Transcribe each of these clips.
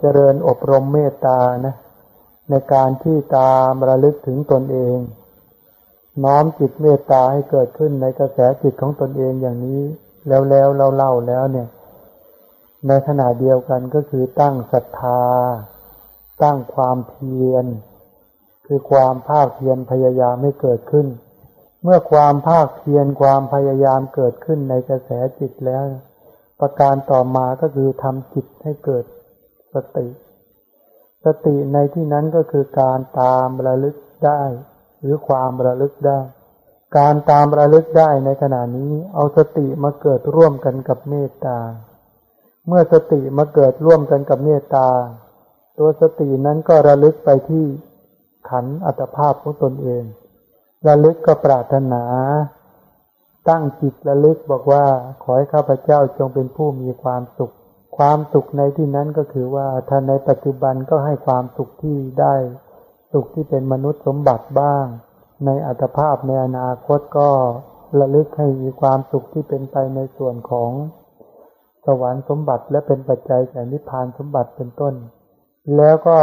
เจริญอบรมเมตตานะ ในการที่ตามระลึกถึงตนเอง น้อมจิตเมตตาให้เกิดขึ้นในกระแสจิตของตนเองอย่างนี้ แล้วแล้วเราเล่าแล้วเนี่ย ในขณะเดียวกันก็คือตั้งศรัทธา ตั้งความเพียร คือความภาคเพียรพยายามไม่เกิดขึ้น เมื่อความภาคเพียรความพยายามเกิดขึ้นในกระแสจิตแล้ว ประการต่อมาก็คือทำจิตให้เกิด สติ สติในที่นั้นก็คือการตามระลึกได้ หรือความระลึกได้ การตามระลึกได้ในขณะนี้ เอาสติมาเกิดร่วมกันกับเมตตา เมื่อสติมาเกิดร่วมกันกับเมตตา ตัวสตินั้นก็ระลึกไปที่ขันอัตภาพของตนเอง ระลึกก็ปรารถนา ตั้งจิตระลึกบอกว่า ขอให้ข้าพเจ้าจงเป็นผู้มีความสุข ความสุขในที่นั้นก็คือว่าถ้าในปัจจุบันก็ให้ความสุขที่ได้สุขที่เป็นมนุษย์สมบัติบ้าง ในอัตภาพในอนาคตก็ระลึกให้มีความสุขที่เป็นไปในส่วนของสวรรค์สมบัติและเป็นปัจจัยแก่นิพพานสมบัติเป็นต้น แล้วก็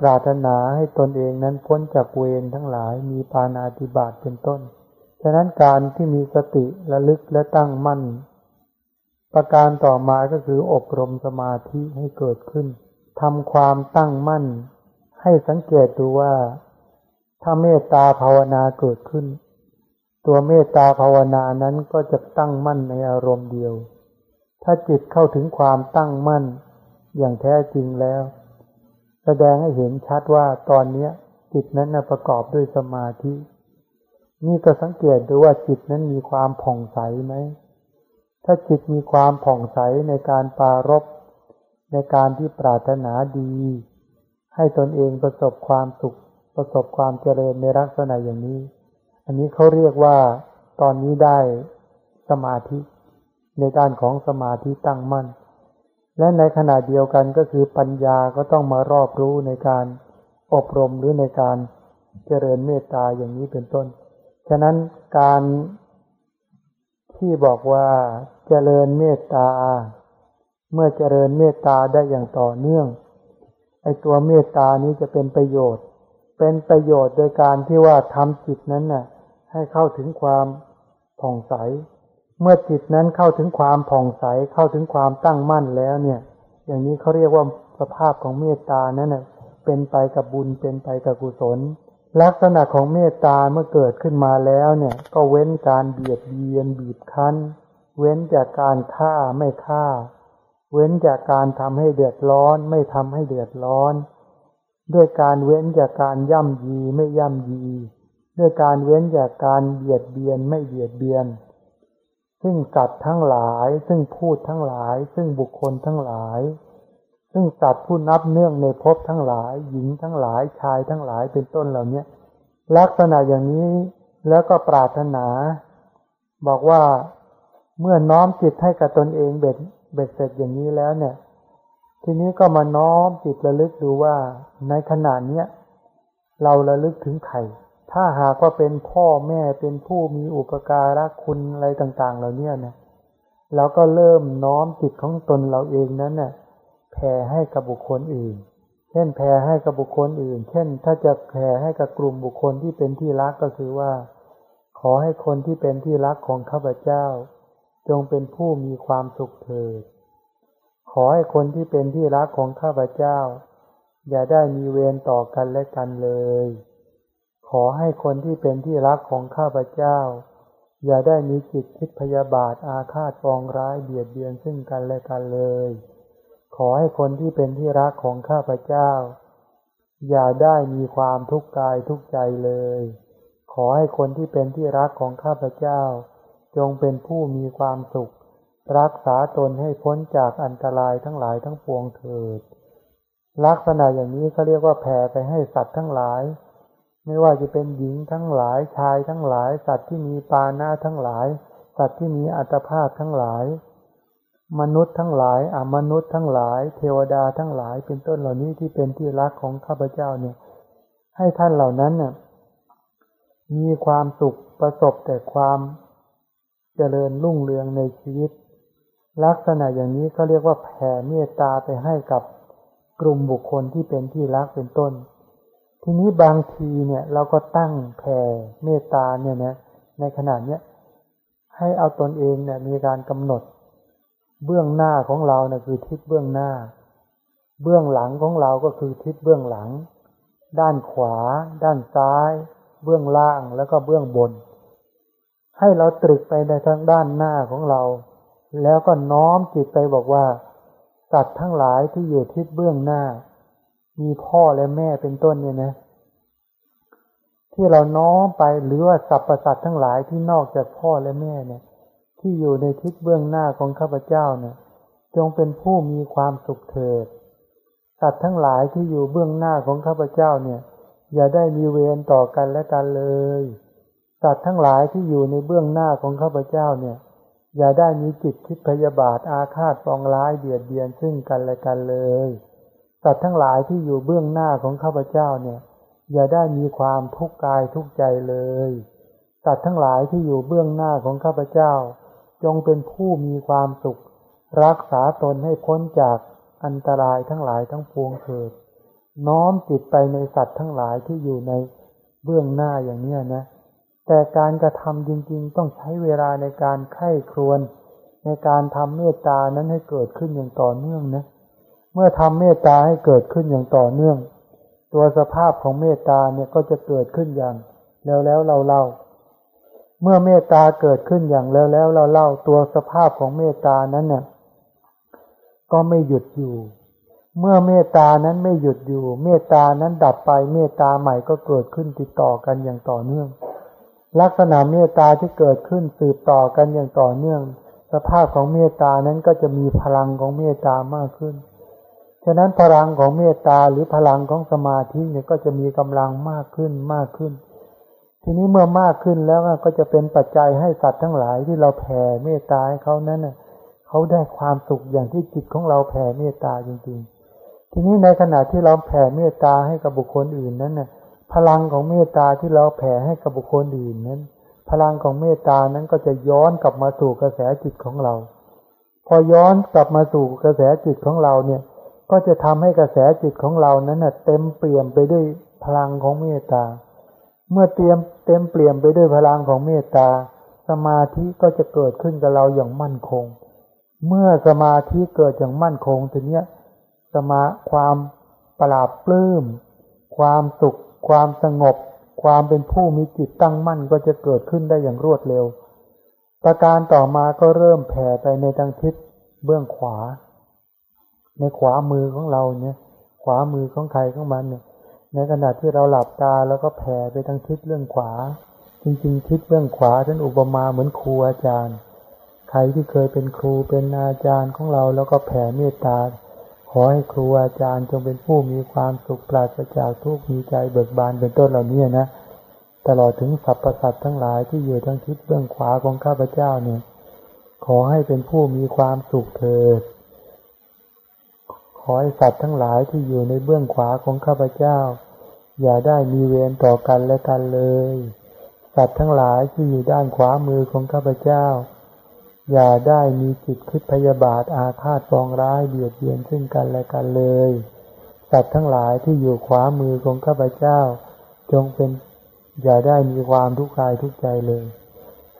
ปรารถนาให้ตนเองนั้นพ้นจากเวรทั้งหลายมีปานาติบาตเป็นต้น ฉะนั้นการที่มีสติระลึกและตั้งมั่น ประการต่อมาก็คืออบรมสมาธิให้เกิดขึ้นทำความตั้งมั่น ให้สังเกตดูว่า ถ้าเมตตาภาวนาเกิดขึ้น ตัวเมตตาภาวนานั้นก็จะตั้งมั่นในอารมณ์เดียว ถ้าจิตเข้าถึงความตั้งมั่น อย่างแท้จริงแล้ว แสดงให้เห็นชัดว่าตอนนี้จิตนั้นประกอบด้วยสมาธิ นี่ก็สังเกตดูว่าจิตนั้นมีความผ่องใสไหม ถ้าจิตมีความผ่องใสในการปารบในการที่ปรารถนาดี ให้ตนเองประสบความสุข ประสบความเจริญในลักษณะอย่างนี้ อันนี้เขาเรียกว่าตอนนี้ได้สมาธิ ในด้านของสมาธิตั้งมั่น และในขณะเดียวกันก็คือปัญญาก็ต้องมารอบรู้ในการอบรมหรือในการเจริญเมตตาอย่างนี้เป็นต้น ฉะนั้นการที่บอกว่า เจริญเมตตา เมื่อเจริญเมตตาได้อย่างต่อเนื่อง ไอตัวเมตตานี้จะเป็นประโยชน์ เป็นประโยชน์โดยการที่ว่าทำจิตนั้นน่ะ ให้เข้าถึงความผ่องใส เมื่อจิตนั้นเข้าถึงความผ่องใส เข้าถึงความตั้งมั่นแล้วเนี่ย อย่างนี้เขาเรียกว่าสภาพของเมตตานั้นน่ะเป็นไปกับบุญเป็นไปกับกุศล ลักษณะของเมตตาเมื่อเกิดขึ้นมาแล้วเนี่ย ก็เว้นการเบียดเบียนบีบคั้น เว้นจากการฆ่าไม่ฆ่า เว้นจากการทำให้เดือดร้อน ไม่ทำให้เดือดร้อน ด้วยการเว้นจากการย่ำยีไม่ย่ำยี ด้วยการเว้นจากการเบียดเบียนไม่เบียดเบียน ซึ่งสัตว์ทั้งหลาย ซึ่งพูดทั้งหลาย ซึ่งบุคคลทั้งหลาย ซึ่งสัตว์ผู้นับเนื่องในภพทั้งหลาย หญิงทั้งหลายชายทั้งหลายเป็นต้นเหล่านี้ลักษณะอย่างนี้แล้วก็ปรารถนา บอกว่า เมื่อน้อมจิตให้กับตนเองเบ็ดเบ็ดเสร็จอย่างนี้แล้วเนี่ย ทีนี้ก็มาน้อมจิตระลึกดูว่าในขณะเนี้ยเราระลึกถึงใครถ้าหากว่าเป็นพ่อแม่เป็นผู้มีอุปการะคุณอะไรต่างๆเหล่านี้นะเราก็เริ่มน้อมจิตของตนเราเองนั้นเนี่ยแผ่ให้กับบุคคลอื่น เช่นแผ่ให้กับบุคคลอื่น เช่น ถ้าจะแผ่ให้กับกลุ่มบุคคลที่เป็นที่รักก็คือว่า ขอให้คนที่เป็นที่รักของข้าพเจ้า จงเป็นผู้มีความสุขเถิด ขอให้คนที่เป็นที่รักของข้าพเจ้า อย่าได้มีเวรต่อกันและกันเลย ขอให้คนที่เป็นที่รักของข้าพเจ้า อย่าได้มีจิตคิดพยาบาทอาฆาตปองร้ายเบียดเบียนซึ่งกันและกันเลย ขอให้คนที่เป็นที่รักของข้าพเจ้า อย่าได้มีความทุกข์กายทุกใจเลย ขอให้คนที่เป็นที่รักของข้าพเจ้า จงเป็นผู้มีความสุข รักษาตนให้พ้นจากอันตรายทั้งหลายทั้งปวงเถิด ลักษณะอย่างนี้เขาเรียกว่าแผ่ไปให้สัตว์ทั้งหลาย ไม่ว่าจะเป็นหญิงทั้งหลายชายทั้งหลาย สัตว์ที่มีปานาทั้งหลาย สัตว์ที่มีอัตภาพทั้งหลาย มนุษย์ทั้งหลายอมนุษย์ทั้งหลาย เทวดาทั้งหลาย เป็นต้นเหล่านี้ที่เป็นที่รักของข้าพเจ้าเนี่ย ให้ท่านเหล่านั้นเนี่ยมีความสุขประสบแต่ความ เจริญรุ่งเรืองในชีวิต ลักษณะอย่างนี้เขาเรียกว่าแผ่เมตตาไปให้กับกลุ่มบุคคลที่เป็นที่รักเป็นต้น ทีนี้บางทีเนี่ยเราก็ตั้งแผ่เมตตาเนี่ยนะในขณะเนี้ยให้เอาตนเองเนี่ยมีการกำหนด เบื้องหน้าของเราเนี่ยคือทิศเบื้องหน้า เบื้องหลังของเราก็คือทิศเบื้องหลัง ด้านขวา ด้านซ้าย เบื้องล่างแล้วก็เบื้องบน ให้เราตรึกไปในทางด้านหน้าของเรา แล้วก็น้อมจิตไปบอกว่าสัตว์ทั้งหลายที่อยู่ทิศเบื้องหน้า มีพ่อและแม่เป็นต้นเนี่ยนะ ที่เราน้อมไปหรือว่าสรรพสัตว์ทั้งหลายที่นอกจากพ่อและแม่เนี่ย ที่อยู่ในทิศเบื้องหน้าของข้าพเจ้าเนี่ย จงเป็นผู้มีความสุขเถิดสัตว์ทั้งหลายที่อยู่เบื้องหน้าของข้าพเจ้าเนี่ย อย่าได้มีเวรต่อกันและกันเลย สัตว์ทั้งหลายที่อยู่ในเบื้องหน้าของข้าพเจ้าเนี่ย อย่าได้มีจิตคิดพยาบาทอาฆาตปองร้ายเบียดเบียนซึ่งกันและกันเลย สัตว์ทั้งหลายที่อยู่เบื้องหน้าของข้าพเจ้าเนี่ย อย่าได้มีความทุกข์กายทุกใจเลย สัตว์ทั้งหลายที่อยู่เบื้องหน้าของข้าพเจ้า จงเป็นผู้มีความสุข รักษาตนให้พ้นจากอันตรายทั้งหลายทั้งปวงเถิด น้อมจิตไปในสัตว์ทั้งหลายที่อยู่ในเบื้องหน้าอย่างเนี้นะ แต่การกระทำจริง ๆ ต้องใช้เวลาในการไข้ครวนในการทำเมตตานั้นให้เกิดขึ้นอย่างต่อเนื่องนะ เมื่อทำเมตตาให้เกิดขึ้นอย่างต่อเนื่อง ตัวสภาพของเมตตาเนี่ยก็จะเกิดขึ้นอย่างแล้วแล้วเราเล่าเมื่อเมตตาเกิดขึ้นอย่างแล้วแล้วเราเล่าตัวสภาพของเมตตานั้นเนี่ยก็ไม่หยุดอยู่ เมื่อเมตตานั้นไม่หยุดอยู่ เมตตานั้นดับไปเมตตาใหม่ก็เกิดขึ้นติดต่อกันอย่างต่อเนื่อง ลักษณะเมตตาที่เกิดขึ้นสืบต่อกันอย่างต่อเนื่อง สภาพของเมตตานั้นก็จะมีพลังของเมตตามากขึ้น ฉะนั้นพลังของเมตตาหรือพลังของสมาธิเนี่ยก็จะมีกำลังมากขึ้นมากขึ้น ทีนี้เมื่อมากขึ้นแล้วก็จะเป็นปัจจัยให้สัตว์ทั้งหลายที่เราแผ่เมตตาให้เขานั้นเขาได้ความสุขอย่างที่จิตของเราแผ่เมตตาจริง ๆ ทีนี้ในขณะที่เราแผ่เมตตาให้กับบุคคลอื่นนั้นน่ะ พลังของเมตตาที่เราแผ่ให้กับบุคคลอื่นนั้น พลังของเมตตานั้นก็จะย้อนกลับมาสู่กระแสจิตของเรา พอย้อนกลับมาสู่กระแสจิตของเราเนี่ย ก็จะทำให้กระแสจิตของเรานั้นนะเต็มเปี่ยมไปด้วยพลังของเมตตา เมื่อเตรียมเต็มเปลี่ยมไปด้วยพลังของเมตตา สมาธิก็จะเกิดขึ้นกับเราอย่างมั่นคง เมื่อสมาธิเกิดอย่างมั่นคงทีเนี้ยสมาความปราบปลื้ม ความสุข ความสงบ ความเป็นผู้มีจิตตั้งมั่นก็จะเกิดขึ้นได้อย่างรวดเร็ว ประการต่อมาก็เริ่มแผ่ไปในทางทิศเบื้องขวา ในขวามือของเราเนี่ยขวามือของใครของมันเนี่ยในขณะที่เราหลับตาแล้วก็แผ่ไปทางทิศเรื่องขวา จริงๆ ทิศเบื้องขวาท่านอุปมาเหมือนครูอาจารย์ ใครที่เคยเป็นครูเป็นอาจารย์ของเราแล้วก็แผ่เมตตา อให้ครูอาจารย์จงเป็นผู้มีความสุขปราศจากทุกข์มีใจเบิกบานเป็นต้นเหล่านี้นะตลอดถึงสรรพสัตว์ทั้งหลายที่อยู่ทั้งทิศเบื้องขวาของข้าพเจ้าเนี่ย ขอให้เป็นผู้มีความสุขเถิด ขอให้สัตว์ทั้งหลายที่อยู่ในเบื้องขวาของข้าพเจ้า อย่าได้มีเวรต่อกันและกันเลย สัตว์ทั้งหลายที่อยู่ด้านขวามือของข้าพเจ้า อย่าได้มีจิตคิดพยาบาทอาฆาตปองร้ายเบียดเบียนซึ่งกันและกันเลย สัตว์ทั้งหลายที่อยู่ขวามือของข้าพเจ้า จงเป็น อย่าได้มีความทุกข์กายทุกใจเลย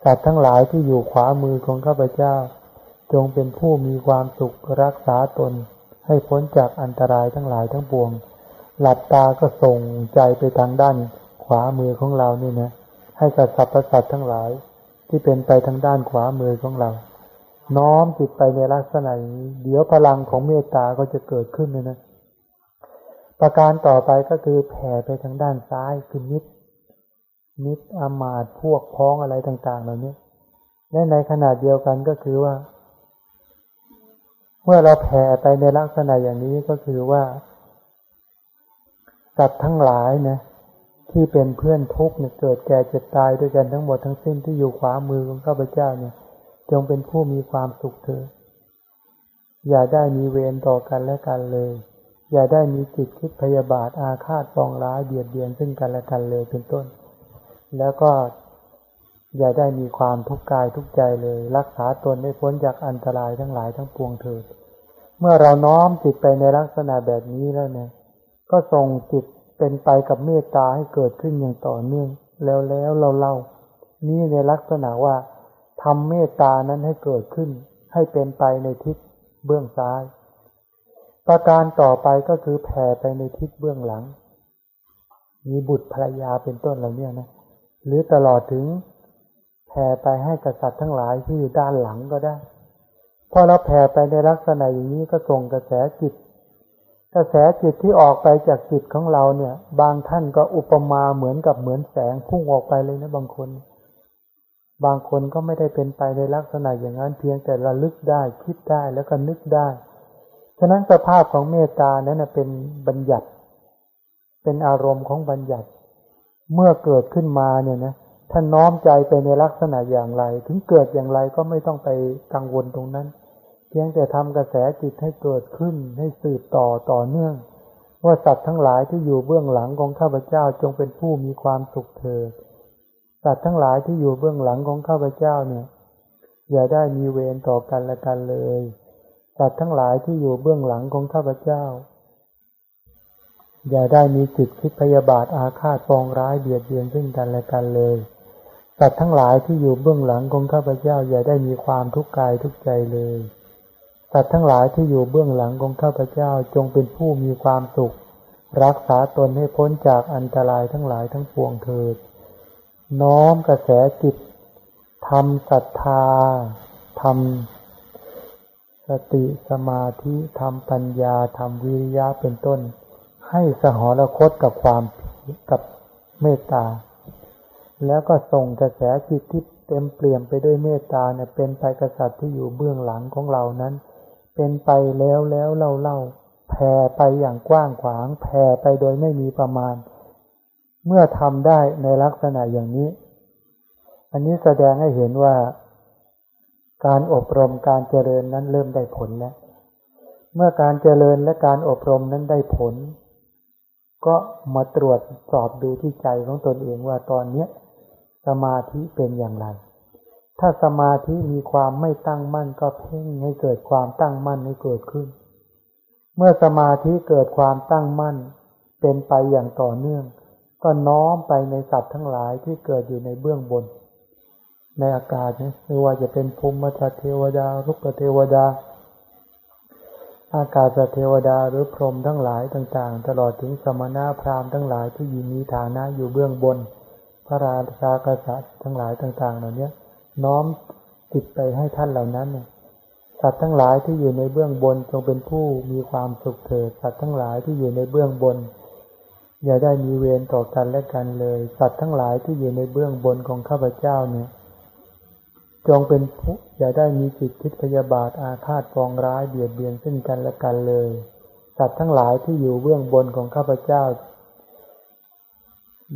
สัตว์ทั้งหลายที่อยู่ขวามือของข้าพเจ้า จงเป็นผู้มีความสุขรักษาตน ให้พ้นจากอันตรายทั้งหลายทั้งปวง หลับตาก็ส่งใจไปทางด้านขวามือของเรานี่นะ ให้กับสรรพสัตว์ทั้งหลาย ที่เป็นไปทางด้านขวามือของเรา น้อมจิตไปในลักษณะนี้ เดี๋ยวพลังของเมตตาก็จะเกิดขึ้นเลยนะ ประการต่อไปก็คือแผ่ไปทางด้านซ้ายคือมิตรมิตรอามาตพวกพ้องอะไรต่าง ๆ เหล่านี้และในขณะเดียวกันก็คือว่า เมื่อเราแผ่ไปในลักษณะอย่างนี้ก็คือว่าสัตว์ทั้งหลายนะ ที่เป็นเพื่อนทุกเนี่ยเกิดแก่เจ็บตายด้วยกันทั้งหมดทั้งสิ้นที่อยู่ขวามือของข้าพเจ้าเนี่ย จงเป็นผู้มีความสุขเถิดอย่าได้มีเวรต่อกันและกันเลย อย่าได้มีจิตคิดพยาบาทอาฆาตปองร้ายเบียดเบียนซึ่งกันและกันเลยเป็นต้น แล้วก็อย่าได้มีความทุกข์กายทุกใจเลย รักษาตนให้พ้นจากอันตรายทั้งหลายทั้งปวงเถิด เมื่อเราน้อมจิตไปในลักษณะแบบนี้แล้วเนี่ย ก็ส่งจิต เป็นไปกับเมตตาให้เกิดขึ้นอย่างต่อเนื่อง แล้วแล้วเราเล่า นี่ในลักษณะว่าทำเมตตานั้นให้เกิดขึ้น ให้เป็นไปในทิศเบื้องซ้าย ประการต่อไปก็คือแผ่ไปในทิศเบื้องหลัง มีบุตรภรรยาเป็นต้นเหล่านี้นะ หรือตลอดถึงแผ่ไปให้กษัตริย์ทั้งหลายที่อยู่ด้านหลังก็ได้พอเราแผ่ไปในลักษณะอย่างนี้ก็ส่งกระแสจิต กระแสจิตที่ออกไปจากจิตของเราเนี่ย บางท่านก็อุปมาเหมือนกับเหมือนแสงพุ่งออกไปเลยนะบางคน บางคนก็ไม่ได้เป็นไปในลักษณะอย่างนั้นเพียงแต่ระลึกได้คิดได้แล้วก็นึกได้ ฉะนั้นสภาพของเมตตานั้นเป็นบัญญัติ เป็นอารมณ์ของบัญญัติ เมื่อเกิดขึ้นมาเนี่ยนะท่านน้อมใจไปในลักษณะอย่างไร ถึงเกิดอย่างไรก็ไม่ต้องไปกังวลตรงนั้น พียงแต่ทำกระแสจิตให้เกิดขึ้นให้สืบต่อต่อเนื่อง ว่าสัตว์ทั้งหลายที่อยู่เบื้องหลังของข้าพเจ้าจงเป็นผู้มีความสุขเถิดสัตว์ทั้งหลายที่อยู่เบื้องหลังของข้าพเจ้าเนี่ย อย่าได้มีเวรต่อกันและกันเลยสัตว์ทั้งหลายที่อยู่เบื้องหลังของข้าพเจ้า อย่าได้มีจิตคิดพยาบาทอาฆาตปองร้ายเบียดเบียนซึ่งกันและกันเลยสัตว์ทั้งหลายที่อยู่เบื้องหลังของข้าพเจ้า อย่าได้มีความทุกข์กายทุกใจเลย สัตว์ทั้งหลายที่อยู่เบื้องหลังของข้าพเจ้าจงเป็นผู้มีความสุข รักษาตนให้พ้นจากอันตรายทั้งหลายทั้งปวงเถิด น้อมกระแสจิตทำศรัทธาทำสติสมาธิทำปัญญาทำวิริยะเป็นต้น ให้สหรคตกับความกับเมตตา แล้วก็ส่งกระแสจิตที่เต็มเปลี่ยมไปด้วยเมตตาเนี่ยเป็นไปกษัตริย์ที่อยู่เบื้องหลังของเรานั้น เป็นไปแล้วแล้วเล่าเล่าแผ่ไปอย่างกว้างขวางแผ่ไปโดยไม่มีประมาณ เมื่อทำได้ในลักษณะอย่างนี้ อันนี้แสดงให้เห็นว่า การอบรมการเจริญนั้นเริ่มได้ผลแล้ว เมื่อการเจริญและการอบรมนั้นได้ผล ก็มาตรวจสอบดูที่ใจของตนเองว่าตอนนี้สมาธิเป็นอย่างไร ถ้าสมาธิมีความไม่ตั้งมั่นก็เพ่งให้เกิดความตั้งมั่นให้เกิดขึ้น เมื่อสมาธิเกิดความตั้งมั่น เป็นไปอย่างต่อเนื่อง ก็น้อมไปในสัตว์ทั้งหลายที่เกิดอยู่ในเบื้องบน ในอากาศนี่ไม่ว่าจะเป็นภูมิทัตเทวดารุกเทวดา อากาศเทวดาหรือพรหมทั้งหลายต่างๆ ตลอดถึงสมณะพราหมณ์ทั้งหลายที่ยมีฐานะอยู่เบื้องบน พระราชากษัตริย์ทั้งหลายต่าง ๆ เหล่านี้ น้อมจิตไปให้ท่านเหล่านั้นสัตว์ทั้งหลายที่อยู่ในเบื้องบนจงเป็นผู้มีความสุขเถิดสัตว์ทั้งหลายที่อยู่ในเบื้องบน อย่าได้มีเวรต่อกันและกันเลย สัตว์ทั้งหลายที่อยู่ในเบื้องบนของข้าพเจ้าเนี่ย จงเป็นผู้อย่าได้มีจิตคิดพยาบาทอาฆาตปองร้ายเบียดเบียนซึ่งกันและกันเลย สัตว์ทั้งหลายที่อยู่เบื้องบนของข้าพเจ้า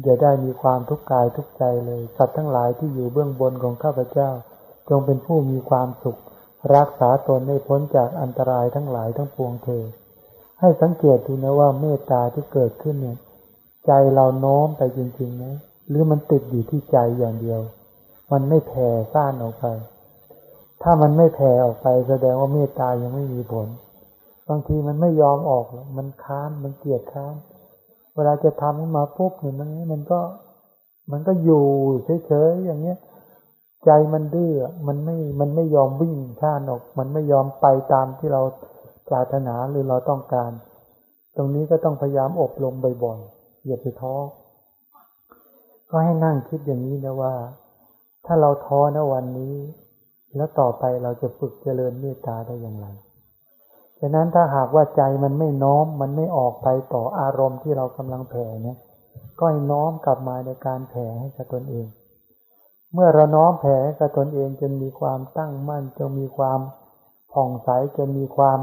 อย่าได้มีความทุกข์กายทุกใจเลย สัตว์ทั้งหลายที่อยู่เบื้องบนของข้าพเจ้า จงเป็นผู้มีความสุข รักษาตนให้พ้นจากอันตรายทั้งหลายทั้งปวงเถิดให้สังเกตดูนะว่าเมตตาที่เกิดขึ้นเนี่ย ใจเราโน้มไปจริงๆนะหรือมันติดอยู่ที่ใจอย่างเดียว มันไม่แผ่ซ่านออกไป ถ้ามันไม่แผ่ออกไป แสดงว่าเมตตายังไม่มีผล บางทีมันไม่ยอมออก มันค้านมันเกลียดค้าน เวลาจะทำขึ้นมาปุ๊บเนี่ยมันมันก็ มันก็อยู่เฉยๆอย่างเงี้ย ใจมันดื้อมันไม่มันไม่ยอมวิ่งข้านออก มันไม่ยอมไปตามที่เราปรารถนาหรือเราต้องการ ตรงนี้ก็ต้องพยายามอบรมบ่อยๆอย่าไปท้อก็ให้นั่งคิดอย่างนี้นะว่า ถ้าเราท้อนะวันนี้ แล้วต่อไปเราจะฝึกเจริญเมตตาได้อย่างไร ฉะนั้นถ้าหากว่าใจมันไม่น้อมมันไม่ออกไปต่ออารมณ์ที่เรากำลังแผ่เนี่ยก็ให้น้อมกลับมาในการแผ่ให้กับตนเอง เมื่อเราน้อมแผ่ให้กับตนเองจนมีความตั้งมั่นจนมีความผ่องใสจนมีความ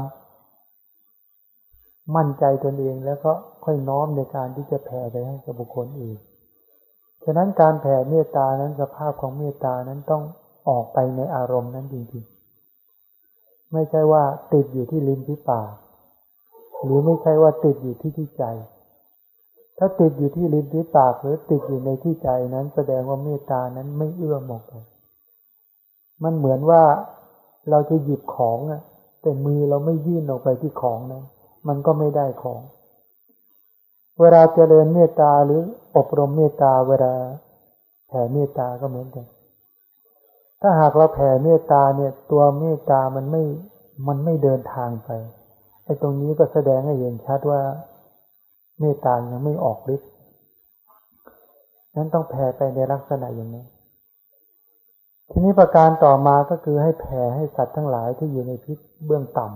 มั่นใจตนเองแล้วก็ค่อยน้อมในการที่จะแผ่ไปให้กับบุคคลอื่นฉะนั้นการแผ่เมตตานั้นสภาพของเมตตานั้นต้องออกไปในอารมณ์นั้นจริงๆ ไม่ใช่ว่าติดอยู่ที่ลิ้นที่ปากหรือไม่ใช่ว่าติดอยู่ที่ที่ใจ ถ้าติดอยู่ที่ลิ้นที่ปากหรือติดอยู่ในที่ใจนั้นแสดงว่าเมตตานั้นไม่เอื้อมออกไปมันเหมือนว่าเราจะหยิบของอะแต่มือเราไม่ยื่นออกไปที่ของนั้นมันก็ไม่ได้ของ เวลาเจริญเมตตาหรืออบรมเมตตาเวลาแผ่เมตตาก็เหมือนกัน ถ้าหากเราแผ่เมตตาเนี่ย ตัวเมตตามันไม่มันไม่เดินทางไปไอ้ตรงนี้ก็แสดงให้เห็นชัดว่า เมตตายังไม่ออกฤทธิ์นั้นต้องแผ่ไปในลักษณะอย่างนี้ ทีนี้ประการต่อมาก็คือให้แผ่ให้สัตว์ทั้งหลายที่อยู่ในพิษเบื้องต่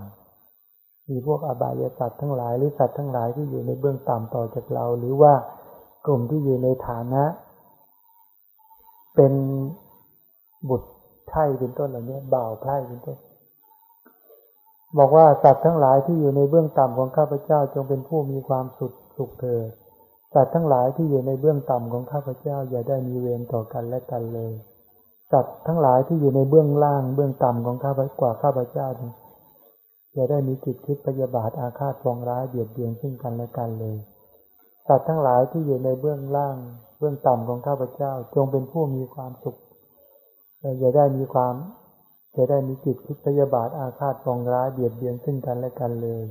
ำมีพวกอบายสัตว์ทั้งหลายหรือสัตว์ทั้งหลายที่อยู่ในเบื้องต่ำต่อจากเรา หรือว่ากลุ่มที่อยู่ในฐานะ เป็น บุตรไถ่เป็นต้นเหล่านี้บ่าวไถ่เป็นต้น บอกว่าสัตว์ทั้งหลายที่อยู่ในเบื้องต่ำของข้าพเจ้าจงเป็นผู้มีความสุขสุขเถิดสัตว์ทั้งหลายที่อยู่ในเบื้องต่ำของข้าพเจ้าอย่าได้มีเวรต่อกันและกันเลยสัตว์ทั้งหลายที่อยู่ในเบื้องล่างเบื้องต่ำของข้าพกว่าข้าพเจ้าอย่าได้มีจิตคิดพยาบาทอาฆาตปองร้ายเบียดเบียนซึ่งกันและกันเลย สัตว์ทั้งหลายที่อยู่ในเบื้องล่าง เบื้องต่ำของข้าพเจ้าจงเป็นผู้มีความสุข อย่าได้มีความ จะได้มีจิตคิดพยาบาทอาฆาตปองร้ายเบียดเบียนซึ่งกันและกันเลย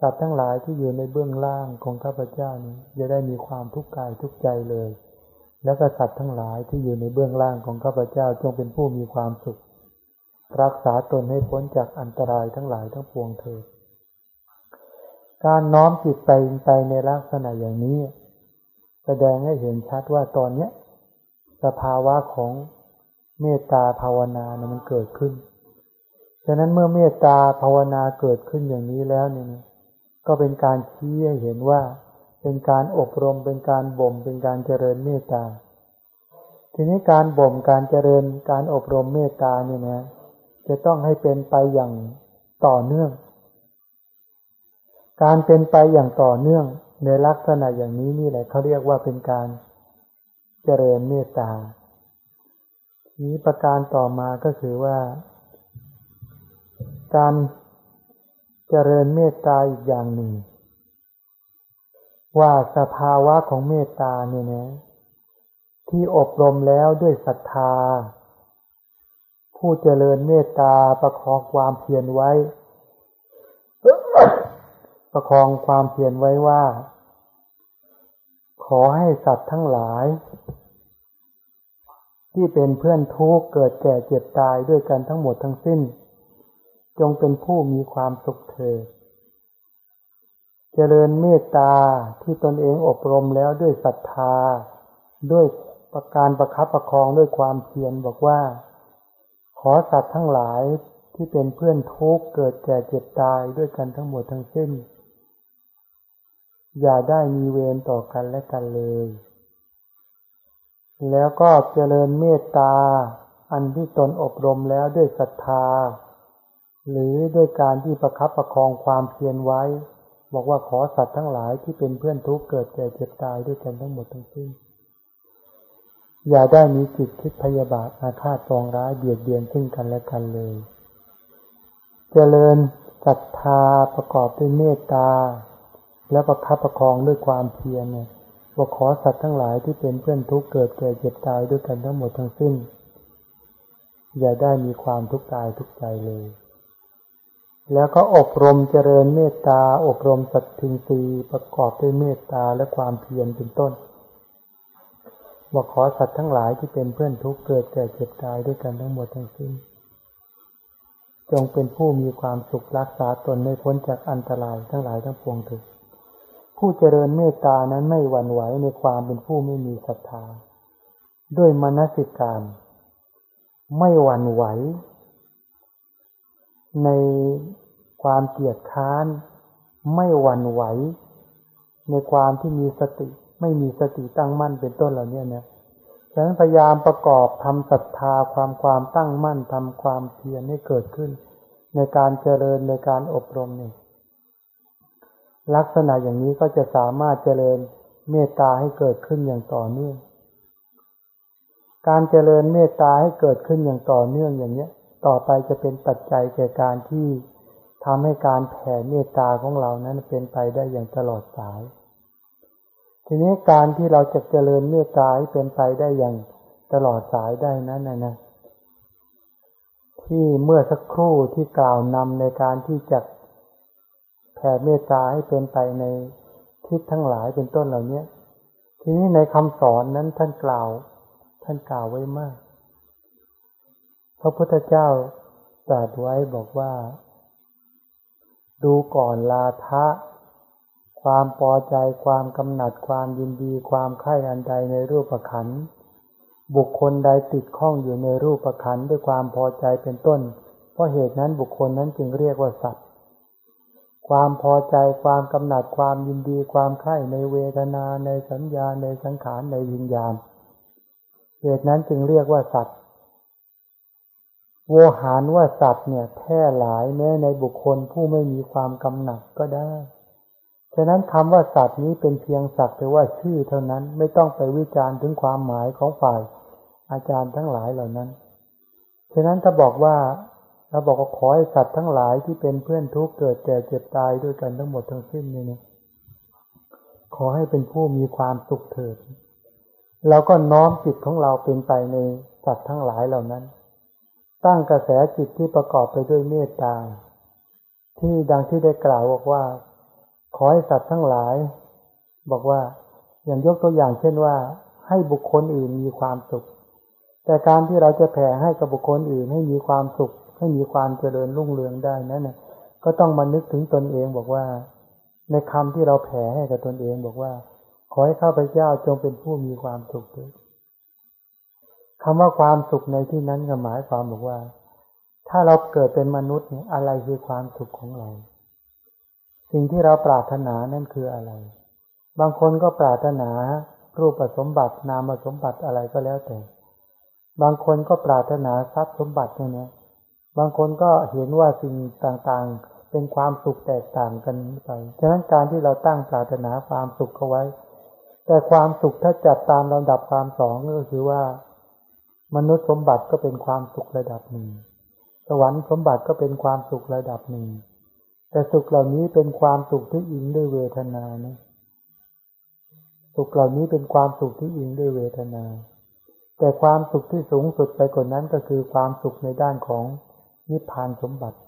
สัตว์ทั้งหลายที่อยู่ในเบื้องล่างของข้าพเจ้านี้จะได้มีความทุกข์กายทุกใจเลย แล้วก็สัตว์ทั้งหลายที่อยู่ในเบื้องล่างของข้าพเจ้าจงเป็นผู้มีความสุข รักษาตนให้พ้นจากอันตรายทั้งหลายทั้งปวงเถิดการน้อมจิตไปไปในลักษณะอย่างนี้ แสดงให้เห็นชัดว่าตอนเนี้ย สภาวะของ เมตตาภาวนาเนี่ยมันเกิดขึ้น ฉะนั้นเมื่อเมตตาภาวนาเกิดขึ้นอย่างนี้แล้วเนี่ยก็เป็นการชี้ให้เห็นว่า เป็นการอบรมเป็นการบ่มเป็นการเจริญเมตตา ทีนี้การบ่มการเจริญการอบรมเมตตาเนี่ยนะจะต้องให้เป็นไปอย่างต่อเนื่อง การเป็นไปอย่างต่อเนื่องในลักษณะอย่างนี้นี่แหละเขาเรียกว่าเป็นการเจริญเมตตา นี้ประการต่อมาก็คือว่า การเจริญเมตตาอีกอย่างหนึ่ง ว่าสภาวะของเมตตาเนี่ยนะที่อบรมแล้วด้วยศรัทธา ผู้เจริญเมตตาประคองความเพียรไว้ ประคองความเพียรไว้ว่า ขอให้สัตว์ทั้งหลาย ที่เป็นเพื่อนทุกข์เกิดแก่เจ็บตายด้วยกันทั้งหมดทั้งสิ้น จงเป็นผู้มีความสุขเถิดเจริญเมตตาที่ตนเองอบรมแล้วด้วยศรัทธา ด้วยประการประคับประคองด้วยความเพียรบอกว่า ขอสัตว์ทั้งหลายที่เป็นเพื่อนทุกข์เกิดแก่เจ็บตายด้วยกันทั้งหมดทั้งสิ้น อย่าได้มีเวรต่อกันและกันเลย แล้วก็เจริญเมตตา อันที่ตนอบรมแล้วด้วยศรัทธา หรือด้วยการที่ประคับประคองความเพียรไว้ บอกว่าขอสัตว์ทั้งหลายที่เป็นเพื่อนทุกข์เกิดแก่เจ็บตายด้วยกันทั้งหมดทั้งสิ้น อย่าได้มีจิตคิดพยาบาทอาฆาตปองร้ายเบียดเบียนซึ่งกันและกันเลย เจริญศรัทธาประกอบด้วยเมตตา แล้วประคับประคองด้วยความเพียรเนี่ย ว่าขอสัตว์ทั้งหลายที่เป็นเพื่อนทุกข์เกิดแก่เจ็บตายด้วยกันทั้งหมดทั้งสิ้น อย่าได้มีความทุกข์กายทุกใจเลย แล้วก็อบรมเจริญเมตตา อบรมสัตทินรีประกอบด้วยเมตตาและความเพียรเป็นต้นว่าขอสัตว์ทั้งหลายที่เป็นเพื่อนทุกข์เกิดแก่เจ็บตายด้วยกันทั้งหมดทั้งสิ้น จงเป็นผู้มีความสุขรักษาตนไม่พ้นจากอันตรายทั้งหลายทั้งปวงเถิด ผู้เจริญเมตตานั้นไม่หวั่นไหวในความเป็นผู้ไม่มีศรัทธา ด้วยมนสิการ ไม่หวั่นไหว ในความเกียดค้าน ไม่หวั่นไหว ในความที่มีสติ ไม่มีสติตั้งมั่นเป็นต้นเหล่านี้นะฉะนั้นพยายามประกอบทำศรัทธาความความตั้งมั่นทำความเพียรให้เกิดขึ้น ในการเจริญในการอบรมเนี่ย ลักษณะอย่างนี้ก็จะสามารถเจริญเมตตาให้เกิดขึ้นอย่างต่อเนื่อง การเจริญเมตตาให้เกิดขึ้นอย่างต่อเนื่องอย่างเนี้ย ต่อไปจะเป็นปัจจัยแก่การที่ทำให้การแผ่เมตตาของเรานั้นเป็นไปได้อย่างตลอดสาย ทีนี้การที่เราจะเจริญเมตตาให้เป็นไปได้อย่างตลอดสายได้นั้นนะนะที่เมื่อสักครู่ที่กล่าวนำในการที่จะ ผ่เมตตาให้เป็นไปในทิศทั้งหลายเป็นต้นเหล่านี้ทีนี้ในคำสอนนั้นท่านกล่าว ท่านกล่าวไว้มาก พระพุทธเจ้าตรัสไว้บอกว่า ดูก่อนลาทะ ความพอใจความกำหนัดความยินดีความใคร่อันใดในรูปขัน บุคคลใดติดข้องอยู่ในรูปขันด้วยความพอใจเป็นต้น เพราะเหตุนั้นบุคคลนั้นจึงเรียกว่าสัตว์ ความพอใจความกำหนัดความยินดีความใคร่ในเวทนาในสัญญาในสังขารในวิญญาณเหตุนั้นจึงเรียกว่าสัตว์โวหารว่าสัตว์เนี่ยแพร่หลายแม้ในบุคคลผู้ไม่มีความกำหนัดก็ได้ ฉะนั้นคำว่าสัตว์นี้เป็นเพียงสักแต่ว่าชื่อเท่านั้นไม่ต้องไปวิจารณ์ถึงความหมายของฝ่ายอาจารย์ทั้งหลายเหล่านั้น ฉะนั้นถ้าบอกว่า เราบอกว่าขอให้สัตว์ทั้งหลายที่เป็นเพื่อนทุกข์เกิดแก่เจ็บตายด้วยกันทั้งหมดทั้งสิ้นนี่นะขอให้เป็นผู้มีความสุขเถิดเราก็น้อมจิตของเราเป็นไปในสัตว์ทั้งหลายเหล่านั้น ตั้งกระแสจิตที่ประกอบไปด้วยเมตตา ที่ดังที่ได้กล่าวบอกว่า ขอให้สัตว์ทั้งหลาย บอกว่าอย่างยกตัวอย่างเช่นว่า ให้บุคคลอื่นมีความสุข แต่การที่เราจะแผ่ให้กับบุคคลอื่นให้มีความสุข ให้มีความเจริญรุ่งเรืองได้นั้นนะก็ต้องมานึกถึงตนเองบอกว่า ในคำที่เราแผ่ให้กับตนเองบอกว่า ขอให้ข้าพเจ้าจงเป็นผู้มีความสุขด้วยคำว่าความสุขในที่นั้นก็หมายความบอกว่า ถ้าเราเกิดเป็นมนุษย์เนี่ยอะไรคือความสุขของเรา สิ่งที่เราปรารถนานั่นคืออะไร บางคนก็ปรารถนารูปสมบัตินามสมบัติอะไรก็แล้วแต่ บางคนก็ปรารถนาทรัพย์สมบัติเนี่ยบางคนก็เห็นว่าสิ่งต่างๆ เป็นความสุขแตกต่างกันไป ฉะนั้นการที่เราตั้งปรารถนาความสุขเอาไว้ แต่ความสุขถ้าจัดตามลำดับความสองก็คือว่า มนุษย์สมบัติก็เป็นความสุขระดับหนึ่ง สวรรค์สมบัติก็เป็นความสุขระดับหนึ่ง แต่สุขเหล่านี้เป็นความสุขที่อิงด้วยเวทนานะ สุขเหล่านี้เป็นความสุขที่อิงด้วยเวทนา แต่ความสุขที่สูงสุดไปกว่านั้นก็คือความสุขในด้านของนิพพานสมบัติ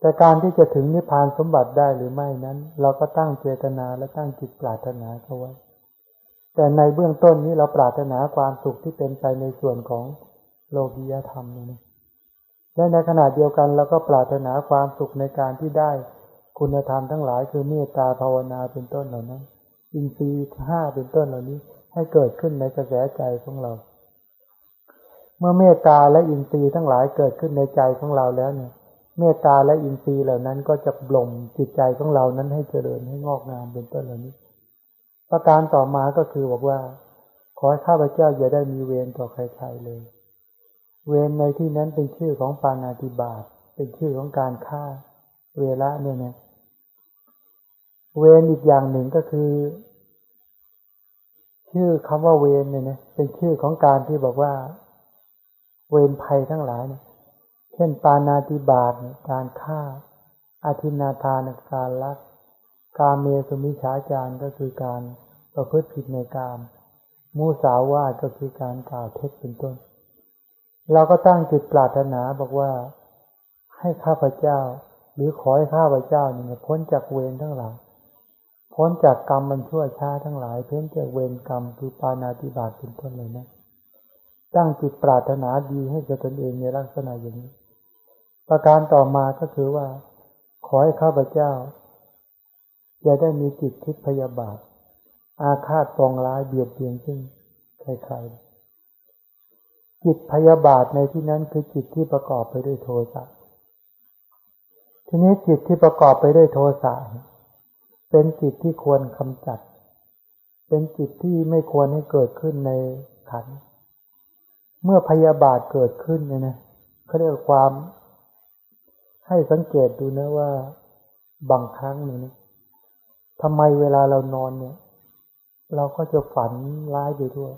แต่การที่จะถึงนิพพานสมบัติได้หรือไม่นั้น เราก็ตั้งเจตนาและตั้งจิตปรารถนาเขาไว้ แต่ในเบื้องต้นนี้เราปรารถนาความสุขที่เป็นไปในส่วนของโลกียธรรมนี่และในขณะเดียวกันเราก็ปรารถนาความสุขในการที่ได้คุณธรรมทั้งหลายคือเมตตาภาวนาเป็นต้นเหล่านั้น อินทรีย์ห้าเป็นต้นเหล่านี้ ให้เกิดขึ้นในกระแสใจของเรา เมื่อเมตตาและอินทรีย์ทั้งหลายเกิดขึ้นในใจของเราแล้วเนี่ย เมตตาและอินทรีย์เหล่านั้นก็จะบ่มจิตใจของเรานั้นให้เจริญให้งอกงามเป็นต้นเหล่านี้ ประการต่อมาก็คือบอกว่า ขอให้ข้าพเจ้าอย่าได้มีเวรต่อใครๆเลย เวรในที่นั้นเป็นชื่อของปานาติบาตเป็นชื่อของการฆ่าเวละเนี่ยนะเวรอีกอย่างหนึ่งก็คือ ชื่อคำว่าเวรเนี่ยนะเป็นชื่อของการที่บอกว่า เวรภัยทั้งหลายเนี่ยเช่น ปานาติบาตการฆ่าอาทินาทานการลักการเมสุมิชาจารก็คือการประพฤติผิดในกามมูสาวาก็คือการกล่าวเท็จเป็นต้น เราก็ตั้งจิตปรารถนาบอกว่าให้ข้าพเจ้า หรือขอให้ข้าพเจ้าเนี่ยพ้นจากเวรทั้งหลาย พ้นจากกรรมมันชั่วช้าทั้งหลาย เพ้นจากเวรกรรมคือปานาติบาตเป็นต้นเลยนะตั้งจิตปรารถนาดีให้กับตนเองในลักษณะอย่างนี้ ประการต่อมาก็คือว่า ขอให้ข้าพเจ้าอย่าได้มีจิตคิดพยาบาท อาฆาตปองร้ายเบียดเบียนซึ่งใครๆจิตพยาบาทในที่นั้นคือจิตที่ประกอบไปด้วยโทสะทีนี้จิตที่ประกอบไปด้วยโทสะเเป็นจิตที่ควรกำจัด เป็นจิตที่ไม่ควรให้เกิดขึ้นในขัน เมื่อพยาบาทเกิดขึ้นเนี่ยนะเขาเรียกความ ให้สังเกตดูนะว่าบางครั้งเนี่ยทำไมเวลาเรานอนเนี่ย เราก็จะฝันร้ายไปด้ว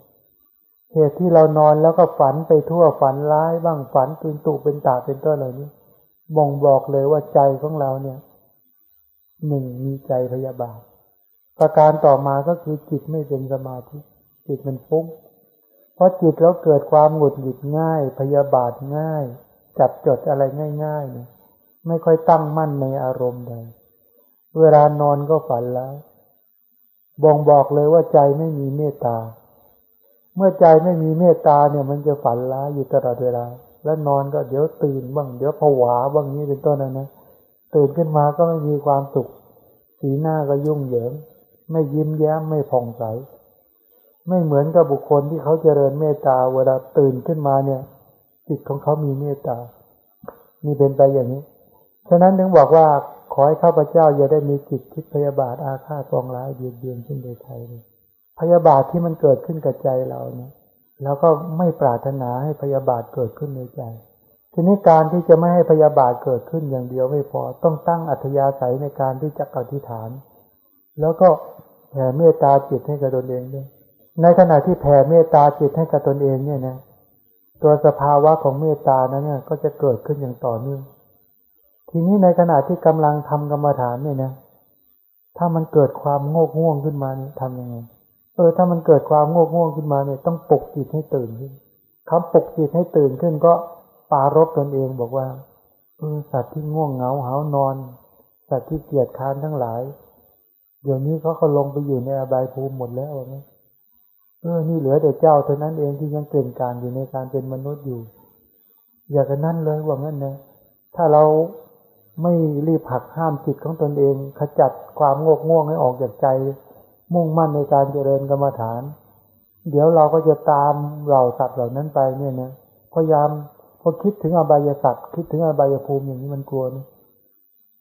เหตุที่เรานอนแล้วก็ฝันไปทั่วฝันร้ายบ้างฝันตื่นตุเป็นตาเป็นต้นเหล่านี้บ่งบอกเลยว่าใจของเราเนี่ย หนึ่งมีใจพยาบาท ประการต่อมาก็คือจิตไม่เป็นสมาธิจิตมันฟุ้งเพราะจิตแล้วเกิดความหงุดหงิดง่าย พยาบาทง่าย จับจดอะไรง่ายๆเนี่ยไม่ค่อยตั้งมั่นในอารมณ์ใด เวลานอนก็ฝันแล้วบ่งบอกเลยว่าใจไม่มีเมตตา เมื่อใจไม่มีเมตตาเนี่ยมันจะฝันล้าอยู่ตลอดเวลา แล้วนอนก็เดี๋ยวตื่นบ้าง เดี๋ยวผวาบ้างนี้เป็นต้นนะนะ ตื่นขึ้นมาก็ไม่มีความสุข สีหน้าก็ยุ่งเหยิง ไม่ยิ้มแย้มไม่ผ่องใส ไม่เหมือนกับบุคคลที่เขาเจริญเมตตาเวลาตื่นขึ้นมาเนี่ย จิตของเขามีเมตตานี่เป็นไปอย่างนี้ ฉะนั้นถึงบอกว่าขอให้ข้าพเจ้าอย่าได้มีจิตคิดพยาบาทอาฆาตปองร้ายเบียดเบียนขึ้นโดยใครเลยพยาบาทที่มันเกิดขึ้นกับใจเราเนี่ยเราก็ไม่ปรารถนาให้พยาบาทเกิดขึ้นในใจ ทีนี้การที่จะไม่ให้พยาบาทเกิดขึ้นอย่างเดียวไม่พอ ต้องตั้งอัธยาศัยในการที่จะอธิษฐาน แล้วก็แผ่เมตตาจิตให้กับตนเองด้วยในขณะที่แผ่เมตตาจิตให้กับตนเองเนี่ยนะตัวสภาวะของเมตตานั้นเนี่ย ก็จะเกิดขึ้นอย่างต่อเนื่อง ทีนี้ในขณะที่กำลังทำกรรมฐานเนี่ยนะ ถ้ามันเกิดความโงกง่วงขึ้นมาเนี่ยทำยังไงเออถ้ามันเกิดความโงกง่วงขึ้นมาเนี่ย ต้องปลุกจิตให้ตื่นขึ้นคำปลุกจิตให้ตื่นขึ้นก็ารบตนเองบอกว่าสัตว์ที่ง่วงเหงาหานอน สัตว์ที่เกียจค้านทั้งหลาย เดี๋ยวนี้เขาก็ลงไปอยู่ในอบายภูมิหมดแล้วนะเออ นี่เหลือแต่เจ้าเท่านั้นเองที่ยังเก่งการอยู่ในการเป็นมนุษย์อยู่ อย่ากันนั่นเลยว่างั้นนะ ถ้าเราไม่รีบผักห้ามจิตของตนเอง ขจัดความงกง่วงให้ออกจากใจ มุ่งมั่นในการเจริญกรรมฐาน เดี๋ยวเราก็จะตามเหล่าสัตว์เหล่านั้นไปเนี่ยนะ พยายาม พอคิดถึงอบายสัตว์คิดถึงอบายภูมิอย่างนี้มันกลัวนะ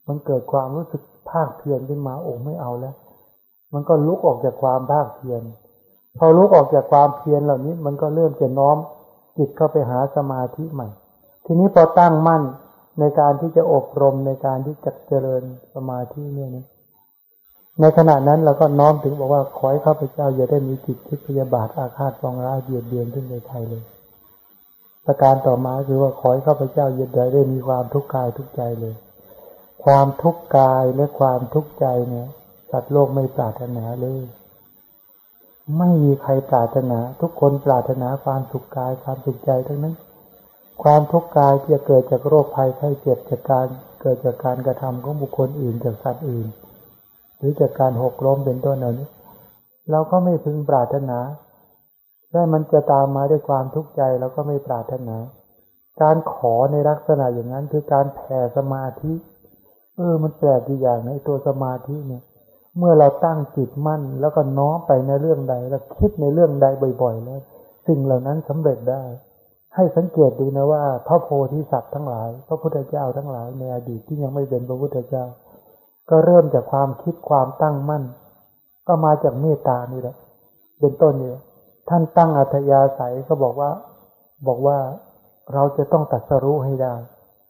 มันเกิดความรู้สึกภาคเพียรขึ้นมาโอ้ไม่เอาแล้ว มันก็ลุกออกจากความภาคเพียรพอลุกออกจากความเพียรเหล่านี้ มันก็เริ่มจะน้อมจิตเข้าไปหาสมาธิใหม่ ทีนี้พอตั้งมั่นในการที่จะอบรมในการที่จะเจริญสมาธิเนี่ยนะในขณะนั้นเราก็น้อมถึงบอกว่าขอให้ข้าพเจ้าอย่าได้มีจิตคิดพยาบาทอาฆาตปองร้ายเบียดเบียนขึ้นในไทยเลย ประการต่อมาคือว่าขอให้ข้าพเจ้าอย่าได้มีความทุกข์กายทุกใจเลย ความทุกข์กายและความทุกข์ใจเนี่ยสัตว์โลกไม่ปรารถนาเลย ไม่มีใครปรารถนา ทุกคนปรารถนาความสุขกายความสุขใจทั้งนั้น ความทุกข์กายจะเกิดจากโรคภัยไข้เจ็บจากการเกิดจากการกระทำของบุคคลอื่นจากสัตว์อื่น หรือจากการหกล้มเป็นต้นเหล่านี้เราก็ไม่พึงปรารถนา ถ้มันจะตามมาด้วยความทุกข์ใจเราก็ไม่ปรารถนา การขอในลักษณะอย่างนั้นคือการแผ่สมาธิ เออ มันแปลกอีกอย่างในตัวสมาธิเนี่ย เมื่อเราตั้งจิตมั่น แล้วก็น้อมไปในเรื่องใด แล้วคิดในเรื่องใดบ่อย ๆ แล้ว สิ่งเหล่านั้นสำเร็จได้ ให้สังเกตดูนะว่า พระโพธิสัตว์ทั้งหลาย พระพุทธเจ้าทั้งหลายในอดีตที่ยังไม่เป็นพระพุทธเจ้า ก็เริ่มจากความคิดความตั้งมั่น ก็มาจากเมตตานี่แหละเป็นต้นเนี่ย ท่านตั้งอัธยาศัยก็บอกว่า บอกว่าเราจะต้องตัดสรู้ให้ได้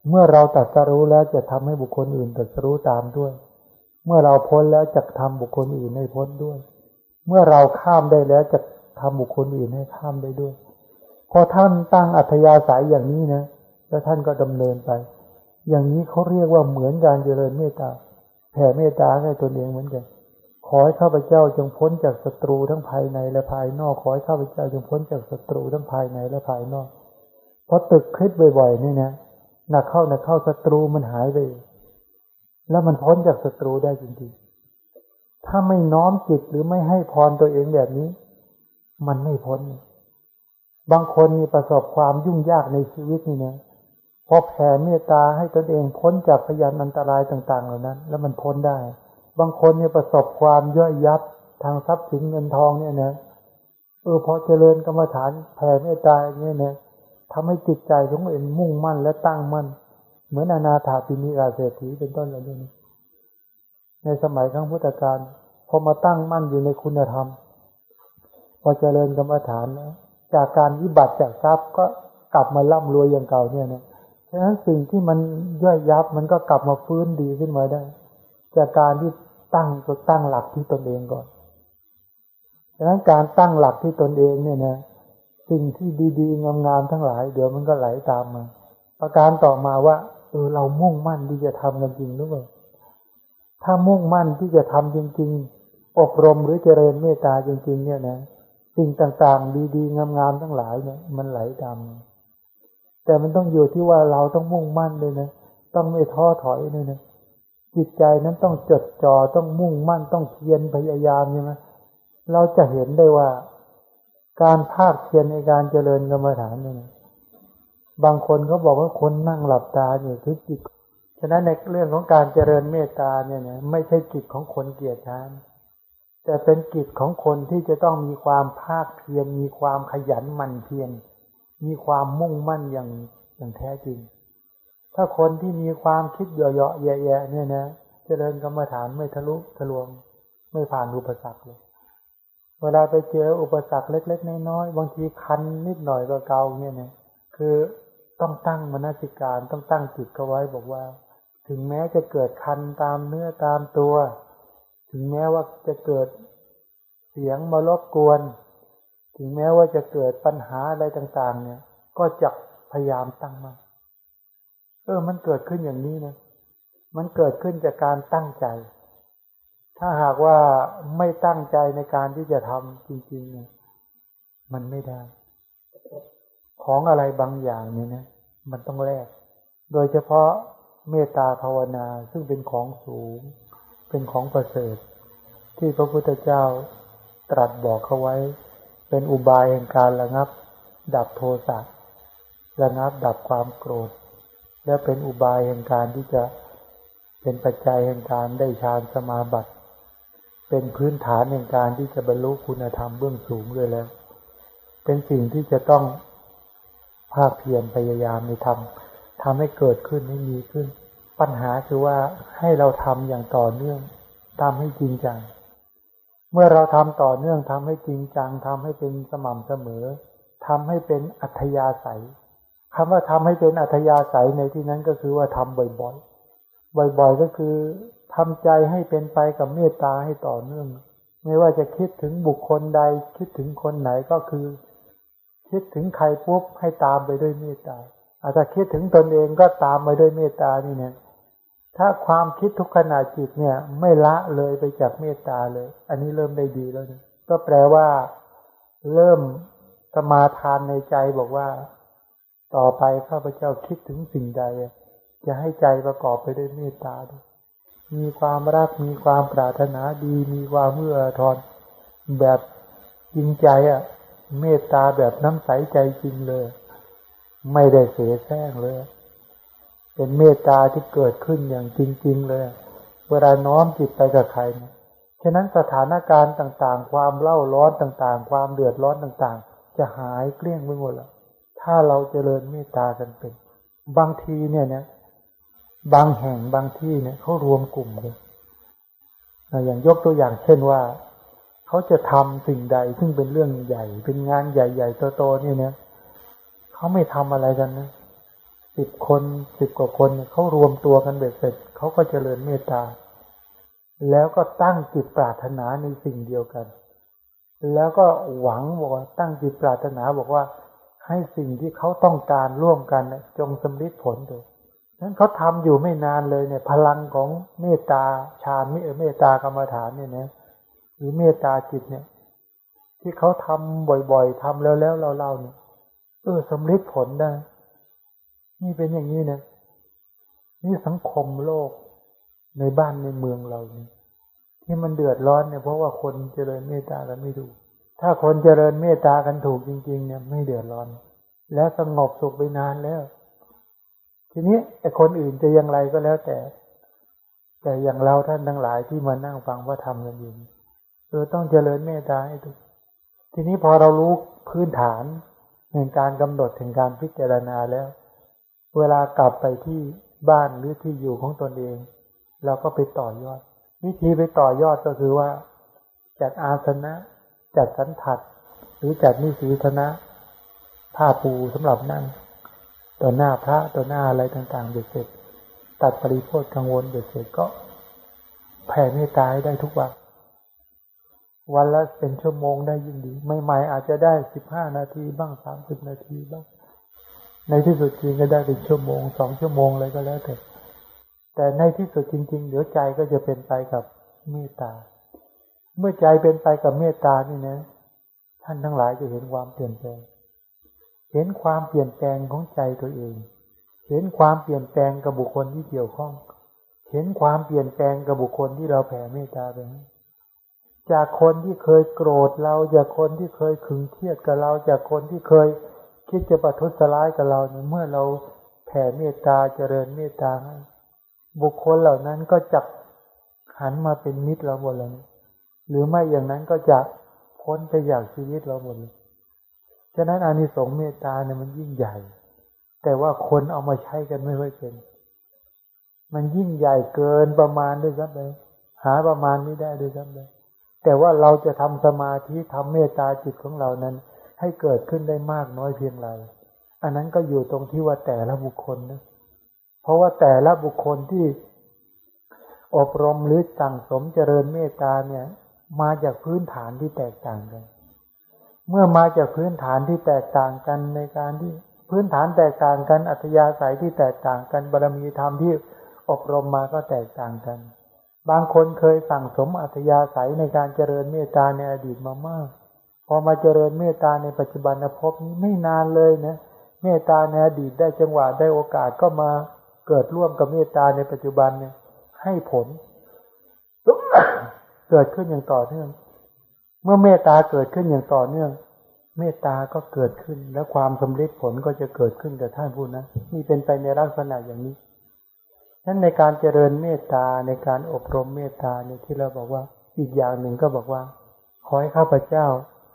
เมื่อเราตัดสรู้แล้วจะทำให้บุคคลอื่นตัดสรู้ตามด้วย เมื่อเราพ้นแล้วจะทำบุคคลอื่นให้พ้นด้วย เมื่อเราข้ามได้แล้วจะทำบุคคลอื่นให้ข้ามได้ด้วย พอท่านตั้งอัธยาศัยอย่างนี้นะ แล้วท่านก็ดำเนินไป อย่างนี้เขาเรียกว่าเหมือนการเจริญเมตตาแผ่เมตตาให้ตนเองเหมือนกัน อให้ข้าพเจ้าจงพ้นจากศัตรูทั้งภายในและภายนอก ขอให้ข้าพเจ้าจงพ้นจากศัตรูทั้งภายในและภายนอกเพราะตึกคลิปบ่อยๆนี่นะหนักเข้าหนักเข้าศัตรูมันหายไป แล้วมันพ้นจากศัตรูได้จริงๆ ถ้าไม่น้อมจิตหรือไม่ให้พรตัวเองแบบนี้ มันไม่พ้น บางคนมีประสบความยุ่งยากในชีวิตนี่นะพอแผ่เมตตาให้ตนเองพ้นจากพยานอันตรายต่าง ๆ เหล่านั้น แล้วมันพ้นได้ บางคนเนี่ยประสบความย่อยยับทางทรัพย์สินเงินทองเนี่ยนะเออพอเจริญกรรมฐานแผ่เมตตาอย่างนี้เนี่ยทำให้จิตใจของเองมุ่งมั่นและตั้งมั่น เหมือนอนาถาปินิราเศรษฐีเป็นต้นอะไรนี้ในสมัยครั้งพุทธกาลพอมาตั้งมั่นอยู่ในคุณธรรม พอเจริญกรรมฐานแล้วจากการวิบัติจากทรัพย์ก็กลับมาร่ำรวยอย่างเก่าเนี่ยนะฉะนั้นสิ่งที่มันย่อยยับมันก็กลับมาฟื้นดีขึ้นมาได้ จากการที่ ตั้งก็ตั้งหลักที่ตนเองก่อนฉะนั้นการตั้งหลักที่ตนเองเนี่ยนะสิ่งที่ดีๆ งามๆทั้งหลาย เดี๋ยวมันก็ไหลตามมาประการต่อมาว่า เออเรามุ่งมั่นที่จะทำกันจริงหรือเปล่าถ้ามุ่งมั่นที่จะทำจริง ๆ อบรมหรือเจริญเมตตาจริง ๆ เนี่ยนะสิ่งต่างๆ ดีๆ งามๆทั้งหลายเนี่ย มันไหลตามแต่มันต้องอยู่ที่ว่าเราต้องมุ่งมั่นเลยนะต้องไม่ท้อถอยเลยนะ จิตใจนั้นต้องจดจ่อต้องมุ่งมั่นต้องเพียรพยายามใช่ไหมเราจะเห็นได้ว่า การภาคเพียรในการเจริญกรรมฐานเนี่ยบางคนเขาบอกว่าคนนั่งหลับตาอยู่คือจิตฉะนั้นในเรื่องของการเจริญเมตตาเนี่ยไม่ใช่กิจของคนเกียรติชานแต่เป็นกิจของคนที่จะต้องมีความภาคเพียรมีความขยันหมั่นเพียรมีความมุ่งมั่นอย่างอย่างแท้จริง ถ้าคนที่มีความคิดเยาะๆแย่ๆเนี่ยนะเจริญกรรมฐานไม่ทะลุทะลวง ไม่ผ่านอุปสรรคเลย เวลาไปเจออุปสรรคเล็ก ๆ น้อยๆบางทีคันนิดหน่อยก็เกาเนี่ยนะคือต้องตั้งมนสิการต้องตั้งจิตเขาไว้บอกว่า ถึงแม้จะเกิดคันตามเนื้อตามตัว ถึงแม้ว่าจะเกิดเสียงมารบกวน ถึงแม้ว่าจะเกิดปัญหาอะไรต่าง ๆ เนี่ย ก็จะพยายามตั้งมา เออ มันเกิดขึ้นอย่างนี้นะ มันเกิดขึ้นจากการตั้งใจ ถ้าหากว่าไม่ตั้งใจในการที่จะทำจริงๆเนี่ยมันไม่ได้ ของอะไรบางอย่างเนี่ยนะ มันต้องแลก โดยเฉพาะเมตตาภาวนาซึ่งเป็นของสูง เป็นของประเสริฐ ที่พระพุทธเจ้าตรัสบอกเขาไว้ เป็นอุบายแห่งการระงับ ดับโทสะระงับดับความโกรธ และเป็นอุบายแห่งการที่จะเป็นปัจจัยแห่งการได้ฌานสมาบัติ เป็นพื้นฐานแห่งการที่จะบรรลุคุณธรรมเบื้องสูงด้วยแล้ว เป็นสิ่งที่จะต้องภาคเพียรพยายามในธรรมทำให้เกิดขึ้นให้มีขึ้น ปัญหาคือว่าให้เราทำอย่างต่อเนื่องตามให้จริงจัง เมื่อเราทำต่อเนื่องทำให้จริงจังทำให้เป็นสม่ำเสมอทำให้เป็นอัธยาศัย คำว่าทำให้เป็นอัธยาศัยในที่นั้นก็คือว่าทำบ่อยๆ บ่อยๆ ก็คือทำใจให้เป็นไปกับเมตตาให้ต่อเนื่อง ไม่ว่าจะคิดถึงบุคคลใด คิดถึงคนไหนก็คือ คิดถึงใครปุ๊บให้ตามไปด้วยเมตตา อาจจะคิดถึงตนเองก็ตามไปด้วยเมตตานี่เนี่ย ถ้าความคิดทุกขณะจิตเนี่ย ไม่ละเลยไปจากเมตตาเลย อันนี้เริ่มได้ดีแล้วนะก็แปลว่า เริ่มสมาทานในใจบอกว่า ต่อไปข้าพเจ้าคิดถึงสิ่งใด จะให้ใจประกอบไปด้วยเมตตาด้วยมีความรักมีความปรารถนาดี มีความเมื่อทอนแบบจริงใจอะ เมตตาแบบน้ำใสใจจริงเลย ไม่ได้เสียแซงเลย เป็นเมตตาที่เกิดขึ้นอย่างจริง ๆ เลย เวลาน้อมจิตไปกับใครเนี่ยฉะนั้นสถานการณ์ต่างๆ ความเล่าร้อนต่างๆ ความเดือดร้อนต่างๆ จะหายเกลี้ยงไปหมดแล้ว ถ้าเราจเจริญเมตตากันเป็น บางทีเนี่ยนะบางแห่งบางที่เนี่ยเขารวมกลุ่มเลยอย่างยกตัวอย่างเช่นว่าเขาจะทำสิ่งใดซึ่งเป็นเรื่องใหญ่ เป็นงานใหญ่ๆโตๆนี่เนี่ยเขาไม่ทำอะไรกันนะสิบคนสิบกว่าคนเขารวมตัวกันเบ็ดเสร็จเขาก็เจริญเมตตา แล้วก็ตั้งจิตปรารถนาในสิ่งเดียวกัน แล้วก็หวังบอกว่าตั้งจิตปรารถนาบอกว่า ให้สิ่งที่เขาต้องการร่วมกันจงสำลิดผลเถอะนั้นเขาทำอยู่ไม่นานเลยเนี่ย พลังของเมตตาฌานเมตตากรรมฐานเนี่ยนะหรือเมตตาจิตเนี่ย ที่เขาทำบ่อยๆทำแล้วแล้วเราเล่าเนี่ยเออสำลิดผลได้ นี่เป็นอย่างนี้นะนี่สังคมโลกในบ้านในเมืองเราเนี่ยที่มันเดือดร้อนเนี่ยเพราะว่าคนเจริญเมตตากันไม่ถูก ถ้าคนเจริญเมตตากันถูกจริง ๆ เนี่ย ไม่เดือดร้อน แล้วสงบสุขไปนานแล้ว ทีนี้ไอ้คนอื่นจะยังไรก็แล้วแต่ แต่อย่างเราท่านทั้งหลายที่มานั่งฟังว่าทำกันอยู่เออต้องเจริญเมตตาให้ถูกทีนี้พอเรารู้พื้นฐานในการกำหนดถึงการพิจารณาแล้ว เวลากลับไปที่บ้านหรือที่อยู่ของตนเอง เราก็ไปต่อยอด วิธีไปต่อยอดก็คือว่าจัดอาสนะ จัดสันถัดหรือจัดนิสีธนะผ้าปูสำหรับนั่งต่อหน้าพระต่อหน้าอะไรต่างๆเด็ดเสร็จ ตัดปริโภทกังวลเด็ดเสร็จก็แผ่เมตตาได้ทุกวันวันละเป็นชั่วโมงได้ยิ่งดีใหม่ๆอาจจะได้สิบห้านาทีบ้างสามสิบนาทีบ้าง ในที่สุดจริงก็ได้เป็นชั่วโมงสองชั่วโมงอะไรก็แล้วแต่แต่ในที่สุดจริง ๆ เดี๋ยวใจก็จะเป็นไปกับเมตตา เมื่อใจเป็นไปกับเมตตานี่นะ ท่านทั้งหลายจะเห็นความเปลี่ยนแปลง เห็นความเปลี่ยนแปลงของใจตัวเอง เห็นความเปลี่ยนแปลงกับบุคคลที่เกี่ยวข้อง เห็นความเปลี่ยนแปลงกับบุคคลที่เราแผ่เมตตาไปจากคนที่เคยโกรธเรา จากคนที่เคยขึงเครียดกับเรา จากคนที่เคยคิดจะประทุษร้ายกับเราเมื่อเราแผ่เมตตาเจริญเมตตาให้บุคคลเหล่านั้นก็จะหันมาเป็นมิตรเราหมดเลย หรือไม่อย่างนั้นก็จะพ้นไปจากชีวิตเราหมดเลยฉะนั้นอานิสงส์เมตตาเนี่ยมันยิ่งใหญ่ แต่ว่าคนเอามาใช้กันไม่ค่อยเป็น มันยิ่งใหญ่เกินประมาณด้วยซ้ำไปหาประมาณไม่ได้ด้วยซ้ำไปแต่ว่าเราจะทำสมาธิทำเมตตาจิตของเรานั้น ให้เกิดขึ้นได้มากน้อยเพียงไร อันนั้นก็อยู่ตรงที่ว่าแต่ละบุคคลนะ เพราะว่าแต่ละบุคคลที่อบรมหรือสั่งสมเจริญเมตตาเนี่ย มาจากพื้นฐานที่แตกต่างกัน เมื่อมาจากพื้นฐานที่แตกต่างกันในการที่พื้นฐานแตกต่างกัน อัธยาศัยที่แตกต่างกันบารมีธรรมที่อบรมมาก็แตกต่างกัน บางคนเคยสั่งสมอัธยาศัยในการเจริญเมตตาในอดีตมามาก พอมาเจริญเมตตาในปัจจุบันภพนี้ไม่นานเลยนะเมตตาในอดีตได้จังหวะได้โอกาสก็มาเกิดร่วมกับเมตตาในปัจจุบันเนี่ยให้ผล เกิดขึ้นอย่างต่อเนื่อง เมื่อเมตตาเกิดขึ้นอย่างต่อเนื่อง เมตตาก็เกิดขึ้น และความสำเร็จผลก็จะเกิดขึ้นกับท่านผู้นั้นนี่เป็นไปในลักษณะอย่างนี้นั้นในการเจริญเมตตาในการอบรมเมตตาเนี่ยที่เราบอกว่า อีกอย่างหนึ่งก็บอกว่า ขอให้ข้าพเจ้า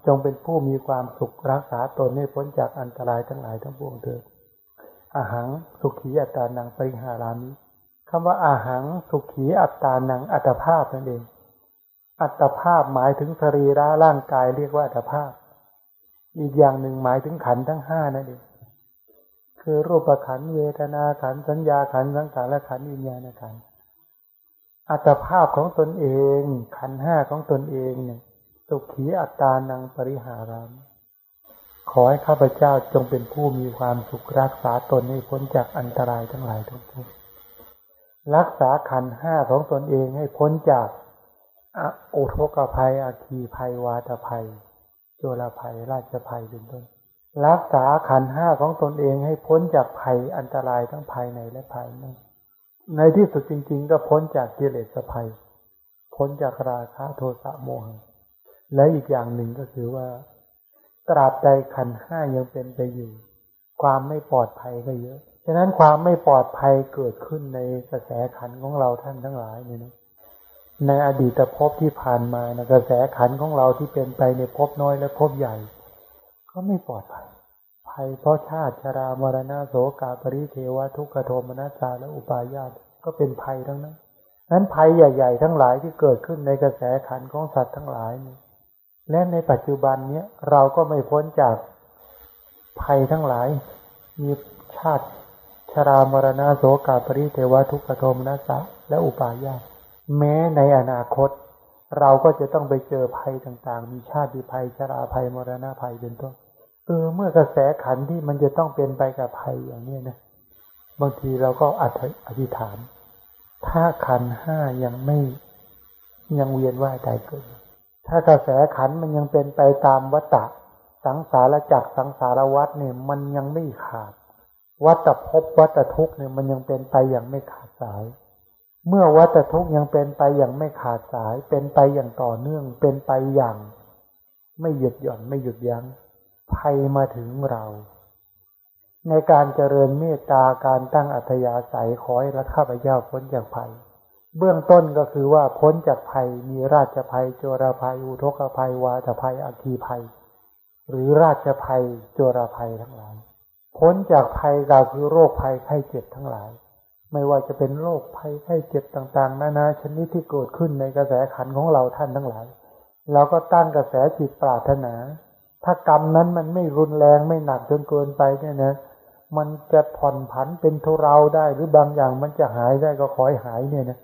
จงเป็นผู้มีความสุขรักษาตนให้พ้นจากอันตรายทั้งหลายทั้งปวงเถิดอาหารสุขีอัตานังปริหารามิคำว่าอาหารสุขีอัตตานังอัตภาพนั่นเอง อัตภาพหมายถึงสรีระร่างกายเรียกว่าอัตภาพ อีกอย่างหนึ่งหมายถึงขันทั้งห้านั่นเองคือรูปขันเวทนาขันสัญญาขันสังขารและขันวิญญาณขันอัตภาพของตนเอง ขันห้าของตนเองเนี่ยสุขีอัตตานังปริหารามขอให้ข้าพเจ้าจงเป็นผู้มีความสุขรักษาตนให้พ้นจากอันตรายทั้งหลายทั้งปวงรักษาขันห้าของตนเองให้พ้นจาก โอทกภัย อาคีภัย วาตภัย โจรภัย ราชภัยเป็นต้น รักษาขันห้าของตนเองให้พ้นจากภัยอันตรายทั้งภายในและภายนอก ในที่สุดจริง ๆ ก็พ้นจากกิเลสภัย พ้นจากราคะโทสะโมหะ และอีกอย่างหนึ่งก็คือว่า ตราบใดขันห้ายังเป็นไปอยู่ ความไม่ปลอดภัยก็เยอะ ฉะนั้นความไม่ปลอดภัยเกิดขึ้นในกระแสขันของเราท่านทั้งหลายเนี่ยนะ ในอดีตภพที่ผ่านมานะกระแสขันของเราที่เป็นไปในภพน้อยและภพใหญ่ ก็ไม่ปลอดภัย ภัยเพราะชาติชรามรณะโสกาปริเทวทุกขโทมนาสาและอุปาญาตก็เป็นภัยทั้งนั้นนั้นภัยใหญ่ ๆ ทั้งหลายที่เกิดขึ้นในกระแสขันของสัตว์ทั้งหลายนี่และในปัจจุบันเนี้ยเราก็ไม่พ้นจากภัยทั้งหลาย มีชาติชรามรณะโสกาปริเทวทุกขโทมนัสสะและอุปาญาต แม้ในอนาคต เราก็จะต้องไปเจอภัยต่างๆ มีชาติภัยชราภัยมรณะภัยเป็นต้นเออเมื่อกระแสขันที่มันจะต้องเป็นไปกับภัยอย่างนี้นะบางทีเราก็อธิษฐาน ถ้าขันห้ายังไม่ยังเวียนว่ายตายเกิด ถ้ากระแสขันมันยังเป็นไปตามวัตตะสังสารจักสังสารวัฏเนี่ย มันยังไม่ขาด วัตภพวัตทุกเนี่ยมันยังเป็นไปอย่างไม่ขาดสาย เมื่อวัตทุกยังเป็นไปอย่างไม่ขาดสาย เป็นไปอย่างต่อเนื่อง เป็นไปอย่าง ไม่หยุดหย่อนไม่หยุดยัง้งภัยมาถึงเรา ในการเจริญเมตตาการตั้งอัธยาศัยขอให้รัข้าพเจ้าพ้นจากภัย เบื้องต้นก็คือว่าพ้นจากภัยมีราชภัย โจรภัย อุทกภัย วาตภัยอัคีภัย หรือราชภัย โจรภัยทั้งหลาย พ้นจากภัยกล่าคือโรคภัยไข้เจ็บทั้งหลาย ไม่ว่าจะเป็นโรคภัยไข้เจ็บต่างๆ นานาชนิดที่เกิดขึ้นในกระแสขันของเราท่านทั้งหลาย เราก็ตั้งกระแสจิตปรารถนา ถ้ากรรมนั้นมันไม่รุนแรงไม่หนักจนเกินไปเนี่ยนะ มันจะผ่อนผันเป็นทุเราได้หรือบางอย่างมันจะหายได้ก็ขอให้หายเนี่ยนะ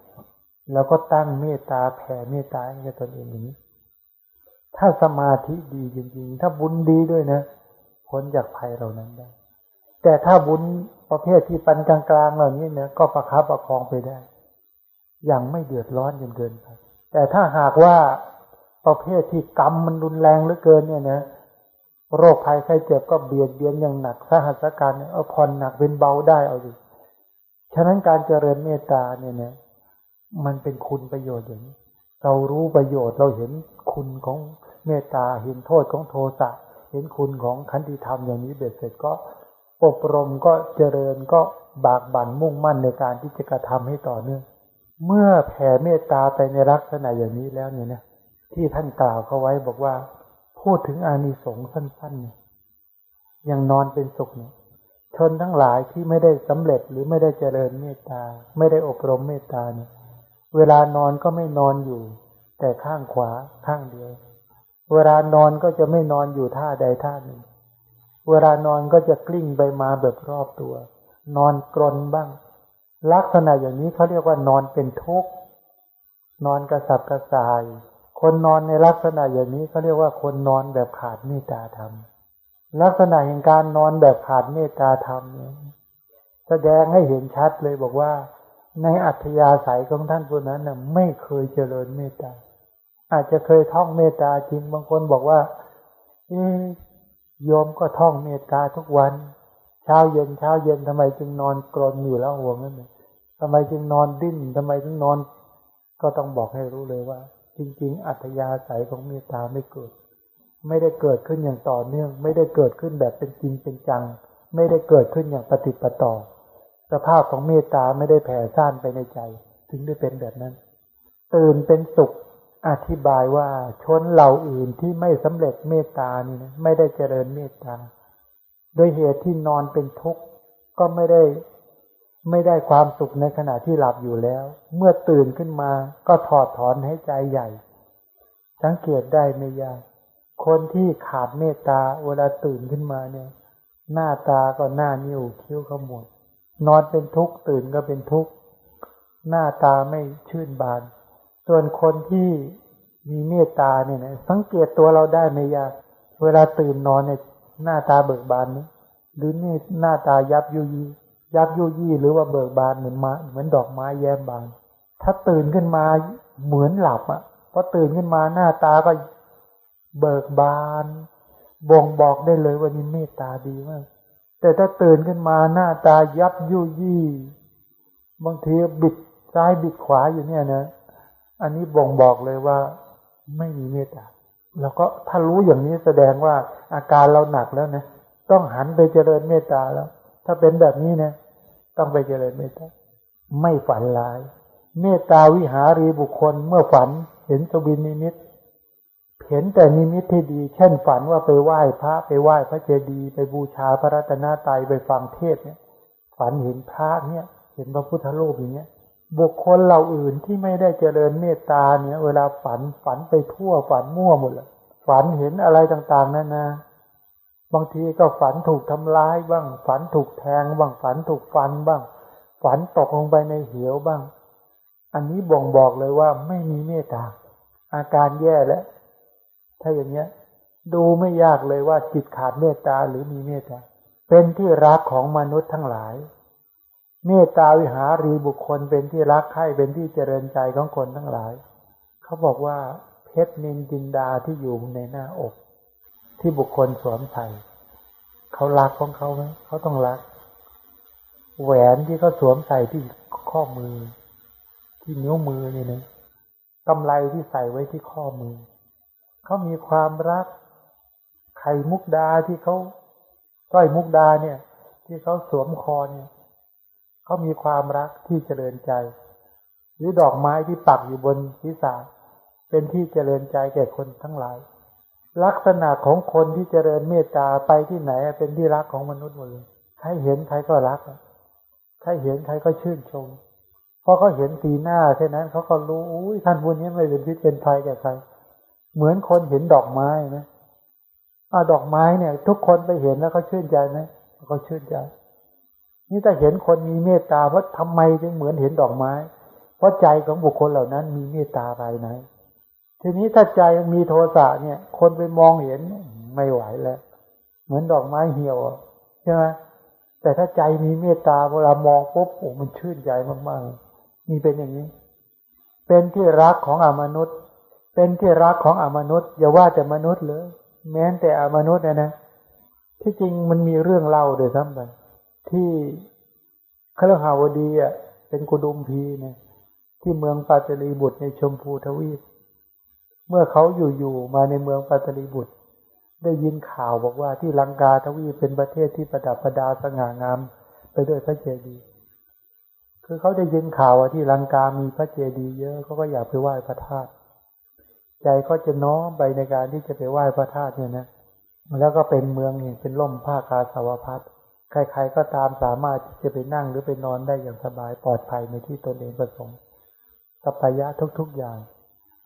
แล้วก็ตั้งเมตตาแผ่เมตตาให้ตนเองอย่างนี้ถ้าสมาธิดีจริงๆ ถ้าบุญดีด้วยนะ พ้นจากภัยเหล่านั้นได้ แต่ถ้าบุญ ประเภทที่ปันกลางๆเหล่านี้เนี่ยก็ประคับประคองไปได้อย่างไม่เดือดร้อนจนเกินไป แต่ถ้าหากว่าประเภทที่กรรมมันรุนแรงเหลือเกินเนี่ยนะโรคภัยไข้เจ็บก็เบียดเบียนอย่างหนักสหัสการเนี่ยเอาผ่อนหนักเป็นเบาได้เอาดิฉะนั้นการเจริญเมตตาเนี่ยนะมันเป็นคุณประโยชน์อย่างนี้ เรารู้ประโยชน์เราเห็นคุณของเมตตาเห็นโทษของโทสะเห็นคุณของขันติธรรมอย่างนี้เบ็ดเสร็จก็ อบรมก็เจริญก็บากบั่นมุ่งมั่นในการที่จะกระทำให้ต่อเนื่อง เมื่อแผ่เมตตาไปในลักษณะอย่างนี้แล้วเนี่ยนะที่ท่านกล่าวเขาไว้บอกว่า พูดถึงอานิสงส์สั้นๆเนี่ยยังนอนเป็นสุขเนี่ยชนทั้งหลายที่ไม่ได้สำเร็จหรือไม่ได้เจริญเมตตา ไม่ได้อบรมเมตตาเนี่ย เวลานอนก็ไม่นอนอยู่ แต่ข้างขวาข้างเดียว เวลานอนก็จะไม่นอนอยู่ท่าใดท่าหนึ่ง เวลานอนก็จะกลิ้งไปมาแบบรอบตัว นอนกรนบ้าง ลักษณะอย่างนี้เขาเรียกว่านอนเป็นทุกข์นอนกระสับกระส่าย คนนอนในลักษณะอย่างนี้เขาเรียกว่าคนนอนแบบขาดเมตตาธรรม ลักษณะแห่งการนอนแบบขาดเมตตาธรรมเนี่ยแสดงให้เห็นชัดเลยบอกว่า ในอัธยาศัยของท่านผู้นั้นน่ะไม่เคยเจริญเมตตาอาจจะเคยท่องเมตตาจริงบางคนบอกว่า โยมก็ท่องเมตตาทุกวัน เช้าเย็นเช้าเย็นทำไมจึงนอนกรนอยู่แล้วห่วงนั่นเองทำไมจึงนอนดิ้นทำไมจึงนอน ก็ต้องบอกให้รู้เลยว่า จริง ๆ อัธยาศัยของเมตตาไม่เกิด ไม่ได้เกิดขึ้นอย่างต่อเนื่อง ไม่ได้เกิดขึ้นแบบเป็นจริงเป็นจัง ไม่ได้เกิดขึ้นอย่างปฏิปต่อ สภาพของเมตตาไม่ได้แผ่ซ่านไปในใจ ถึงได้เป็นแบบนั้น ตื่นเป็นสุข อธิบายว่าชนเหล่าอื่นที่ไม่สำเร็จเมตตานี่นะไม่ได้เจริญเมตตาโดยเหตุที่นอนเป็นทุกข์ก็ไม่ได้ไม่ได้ความสุขในขณะที่หลับอยู่แล้ว เมื่อตื่นขึ้นมาก็ถอดถอนให้ใจใหญ่ สังเกตได้ไม่ยากคนที่ขาดเมตตาเวลาตื่นขึ้นมาเนี่ย หน้าตาก็หน้านิ้วคิ้วขมวดนอนเป็นทุกข์ตื่นก็เป็นทุกข์หน้าตาไม่ชื่นบาน ส่วนคนที่มีเมตตาเนี่ยนะสังเกตตัวเราได้ไม่ยาก เวลาตื่นนอนเนี่ยหน้าตาเบิกบานนี้หรือนี่หน้าตายับยุยียับยุยี่หรือว่าเบิกบานเหมือนมาเหมือนดอกไม้แย้มบาน ถ้าตื่นขึ้นมาเหมือนหลับอะพอตื่นขึ้นมาหน้าตาก็เบิกบาน บ่งบอกได้เลยว่านี่เมตตาดีมาก แต่ถ้าตื่นขึ้นมาหน้าตายับยุยี่ บางทีบิดซ้ายบิดขวาอยู่เนี่ยนะ อันนี้บ่งบอกเลยว่า ไม่มีเมตตาแล้วก็ถ้ารู้อย่างนี้แสดงว่าอาการเราหนักแล้วนะต้องหันไปเจริญเมตตาแล้ว ถ้าเป็นแบบนี้นะต้องไปเจริญเมตตาไม่ฝันร้าย เมตตาวิหารีบุคคลเมื่อฝันเห็นสบินนิมิต เห็นแต่นิมิตที่ดี เช่นฝันว่าไปไหว้พระไปไหว้พระเจดีย์ไปบูชาพระรัตนตรัยไปฟังเทศเนี่ย ฝันเห็นพระเนี่ย เห็นพระพุทธรูปอย่างเงี้ย บุคคลเหล่าอื่นที่ไม่ได้เจริญเมตตาเนี่ย เวลาฝันฝันไปทั่วฝันมั่วหมดเลยฝันเห็นอะไรต่างๆนั่นนะบางทีก็ฝันถูกทำร้ายบ้าง ฝันถูกแทงบ้างฝันถูกฟันบ้าง ฝันตกลงไปในเหวบ้าง อันนี้บ่งบอกเลยว่าไม่มีเมตตา อาการแย่แล้ว ถ้าอย่างเนี้ย ดูไม่ยากเลยว่าจิตขาดเมตตาหรือมีเมตตาเป็นที่รักของมนุษย์ทั้งหลาย เมตตาวิหารีบุคคลเป็นที่รักใคร่เป็นที่เจริญใจของคนทั้งหลาย เขาบอกว่าเพชรนินจินดาที่อยู่ในหน้าอก ที่บุคคลสวมใส่เขารักของเขาไหมเขาต้องรัก แหวนที่เขาสวมใส่ที่ข้อมือ ที่นิ้วมือนี่นะกำไรที่ใส่ไว้ที่ข้อมือ เขามีความรัก ไข่มุกดาที่เขาก้อยมุกดาเนี่ย ที่เขาสวมคอเนี่ย เขามีความรักที่เจริญใจ หรือดอกไม้ที่ปักอยู่บนศีรษะเป็นที่เจริญใจแก่คนทั้งหลาย ลักษณะของคนที่เจริญเมตตาไปที่ไหนเป็นที่รักของมนุษย์หมดเลยใครเห็นใครก็รักใครเห็นใครก็ชื่นชมเพราะเขาเห็นสีหน้าแค่นั้นเขาก็รู้อุ้ยท่านผู้นี้ไม่เป็นพิษเป็นภัยแก่ใคร เหมือนคนเห็นดอกไม้นะอาดอกไม้เนี่ย ทุกคนไปเห็นแล้วเขาชื่นใจไหมเขาชื่นใจ นี่ถ้าเห็นคนมีเมตตาเพราะทำไมจึงเหมือนเห็นดอกไม้ เพราะใจของบุคคลเหล่านั้นมีเมตตาภายในทีนี้ถ้าใจมีโทสะเนี่ย คนไปมองเห็นไม่ไหวแล้ว เหมือนดอกไม้เหี่ยวใช่ไหมแต่ถ้าใจมีเมตตาเวลามองปุ๊บโอ้มันชื่นใจมากๆนี่เป็นอย่างนี้ เป็นที่รักของอมนุษย์ เป็นที่รักของอมนุษย์ อย่าว่าแต่มนุษย์เลย แม้แต่อมนุษย์นะนะที่จริงมันมีเรื่องเล่าเดยวทั้งไป ที่ครหาวดีอะ เป็นกุดุมพีเนี่ยที่เมืองปัตลีบุตรในชมพูทวีป เมื่อเขาอยู่ๆมาในเมืองปัตลีบุตร ได้ยินข่าวบอกว่าที่ลังกาทวีปเป็นประเทศที่ประดับประดาสง่างาม ไปด้วยพระเจดีย์คือเขาได้ยินข่าวว่าที่ลังกามีพระเจดีย์เยอะเขาก็อยากไปไหว้พระธาตุใจก็จะน้อมไปในการที่จะไปไหว้พระธาตุเนี่ยนะแล้วก็เป็นเมืองนี่เป็นร่มผ้ากาสาวพัสตร์ ใครๆก็ตามสามารถที่จะไปนั่งหรือไปนอนได้อย่างสบายปลอดภัยในที่ตนเองประสงค์สัปปายะทุกๆอย่าง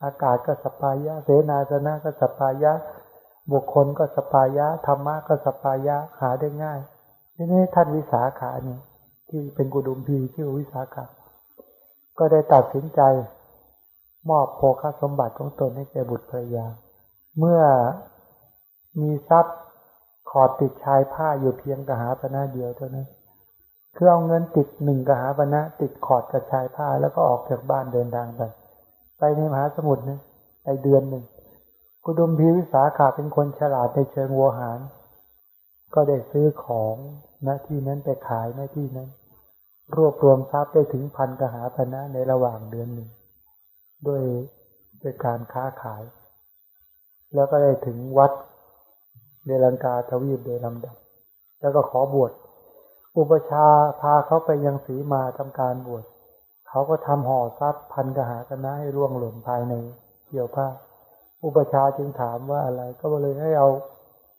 อากาศก็สัปปายะเสนาสนะก็สัปปายะ บุคคลก็สัปปายะธรรมะก็สัปปายะหาได้ง่ายทีนี้ท่านวิสาขานี่ที่เป็นกุดุมพีที่วิสาขาก็ได้ตัดสินใจ มอบโภคสมบัติของตนให้แก่บุตรภรรยา เมื่อมีทรัพย์ ขอดติดชายผ้าอยู่เพียงกะหาปณะเดียวเท่านั้นคือเอาเงินติดหนึ่งกหาปณะติดขอดกระชายผ้าแล้วก็ออกจากบ้านเดินทางไป ไปในมหาสมุทรนะไปเดือนหนึ่งกุดุมพีวิสาขาเป็นคนฉลาดในเชิงวัวหาร ก็ได้ซื้อของหน้าที่นั้นไปขายหน้าที่นั้น รวบรวมทรัพย์ได้ถึงพันกหาปณะในระหว่างเดือนหนึ่งด้วยด้วยการค้าขาย แล้วก็ได้ถึงวัด เดลังกาทวีปโดยลำดับ แล้วก็ขอบวช อุปชาพาเขาไปยังสีมาทำการบวช เขาก็ทำห่อทรัพย์พันกหาคณะให้ร่วงหล่นภายในเกี่ยวผ้า อุปชาจึงถามว่าอะไร ก็เลยให้เอา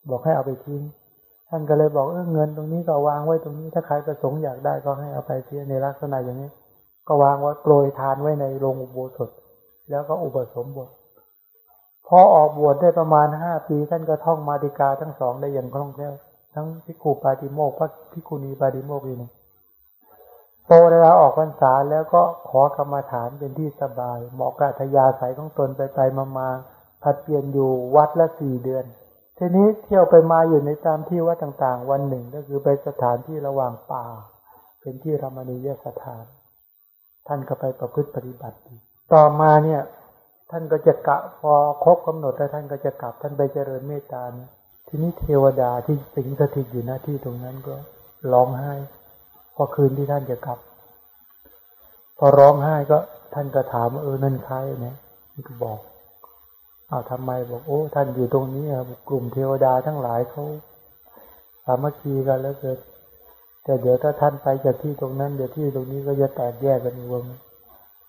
บอกให้เอาไปทิ้ง ท่านก็เลยบอกเออเงินตรงนี้ก็วางไว้ตรงนี้ ถ้าใครประสงค์อยากได้ก็ให้เอาไปเสียในลักษณะอย่างนี้ ก็วางไว้โปรยทานไว้ในโรงอุโบสถ แล้วก็อุปสมบท พอออกบวชได้ประมาณห้าปีท่านก็ท่องมาติกาทั้งสองได้อย่างคล่องแคล่วทั้งพิคูปาติโมกพระพิคูณีปาติโมกอีกหนึ่งโตเวลาออกพรรษาแล้วก็ขอกรรมาฐานเป็นที่สบาย เหมาะกับทยาสายของตนไปไปมามาผัดเปลี่ยนอยู่วัดละสี่เดือน ทีนี้เที่ยวไปมาอยู่ในตามที่วัดต่างๆ วันหนึ่งก็คือไปสถานที่ระหว่างป่า เป็นที่รามณียสถาน ท่านก็ไปประพฤติปฏิบัติ ต่อมาเนี่ย ท่านก็จะกะพอครบกำหนดแล้วท่านก็จะกลับท่านไปเจริญเมตตาเนี่ยทีนี้เทวดาที่สิงสถิตอยู่หน้าที่ตรงนั้นก็ร้องไห้พอคืนที่ท่านจะกลับ พอร้องไห้ก็ท่านก็ถามเออนั่นใครเนี่ยนี่ก็บอกอ้าวทำไมบอกโอ้ ท่านอยู่ตรงนี้อะกลุ่มเทวดาทั้งหลายเขาสามัคคีกันแล้วเกิด แต่เดี๋ยวถ้าท่านไปจากที่ตรงนั้นเดี๋ยวที่ตรงนี้ก็จะแตกแยกกันวง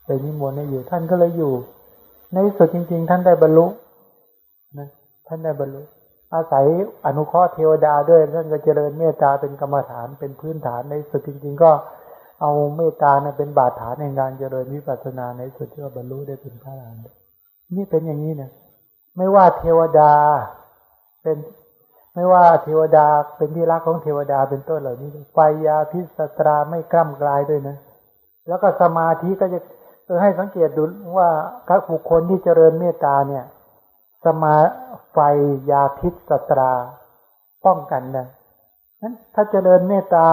ไปนิมนต์ให้อยู่ท่านก็เลยอยู่ ในสุดจริง ๆ ท่านได้บรรลุนะท่านได้บรรลุ อาศัยอนุเคราะห์เทวดาด้วยท่านก็เจริญเมตตาเป็นกรรมฐานเป็นพื้นฐานในสุดจริง ๆ ก็เอาเมตตาเนี่ยเป็นบาดฐานในงานเจริญวิปัสสนาในสุดที่ว่าบรรลุได้เป็นพระอรหันต์นี่เป็นอย่างนี้นะไม่ว่าเทวดาเป็นไม่ว่าเทวดาเป็นที่รักของเทวดาเป็นต้นเหล่านี้ไฟยาพิสตราไม่กล้ำกลายด้วยนะ แล้วก็สมาธิก็จะ ออให้สังเกตดูว่าการบุคคลที่เจริญเมตตาเนี่ย สมาไฟยาพิษสตรา ป้องกันนะนั้นถ้าเจริญเมตตา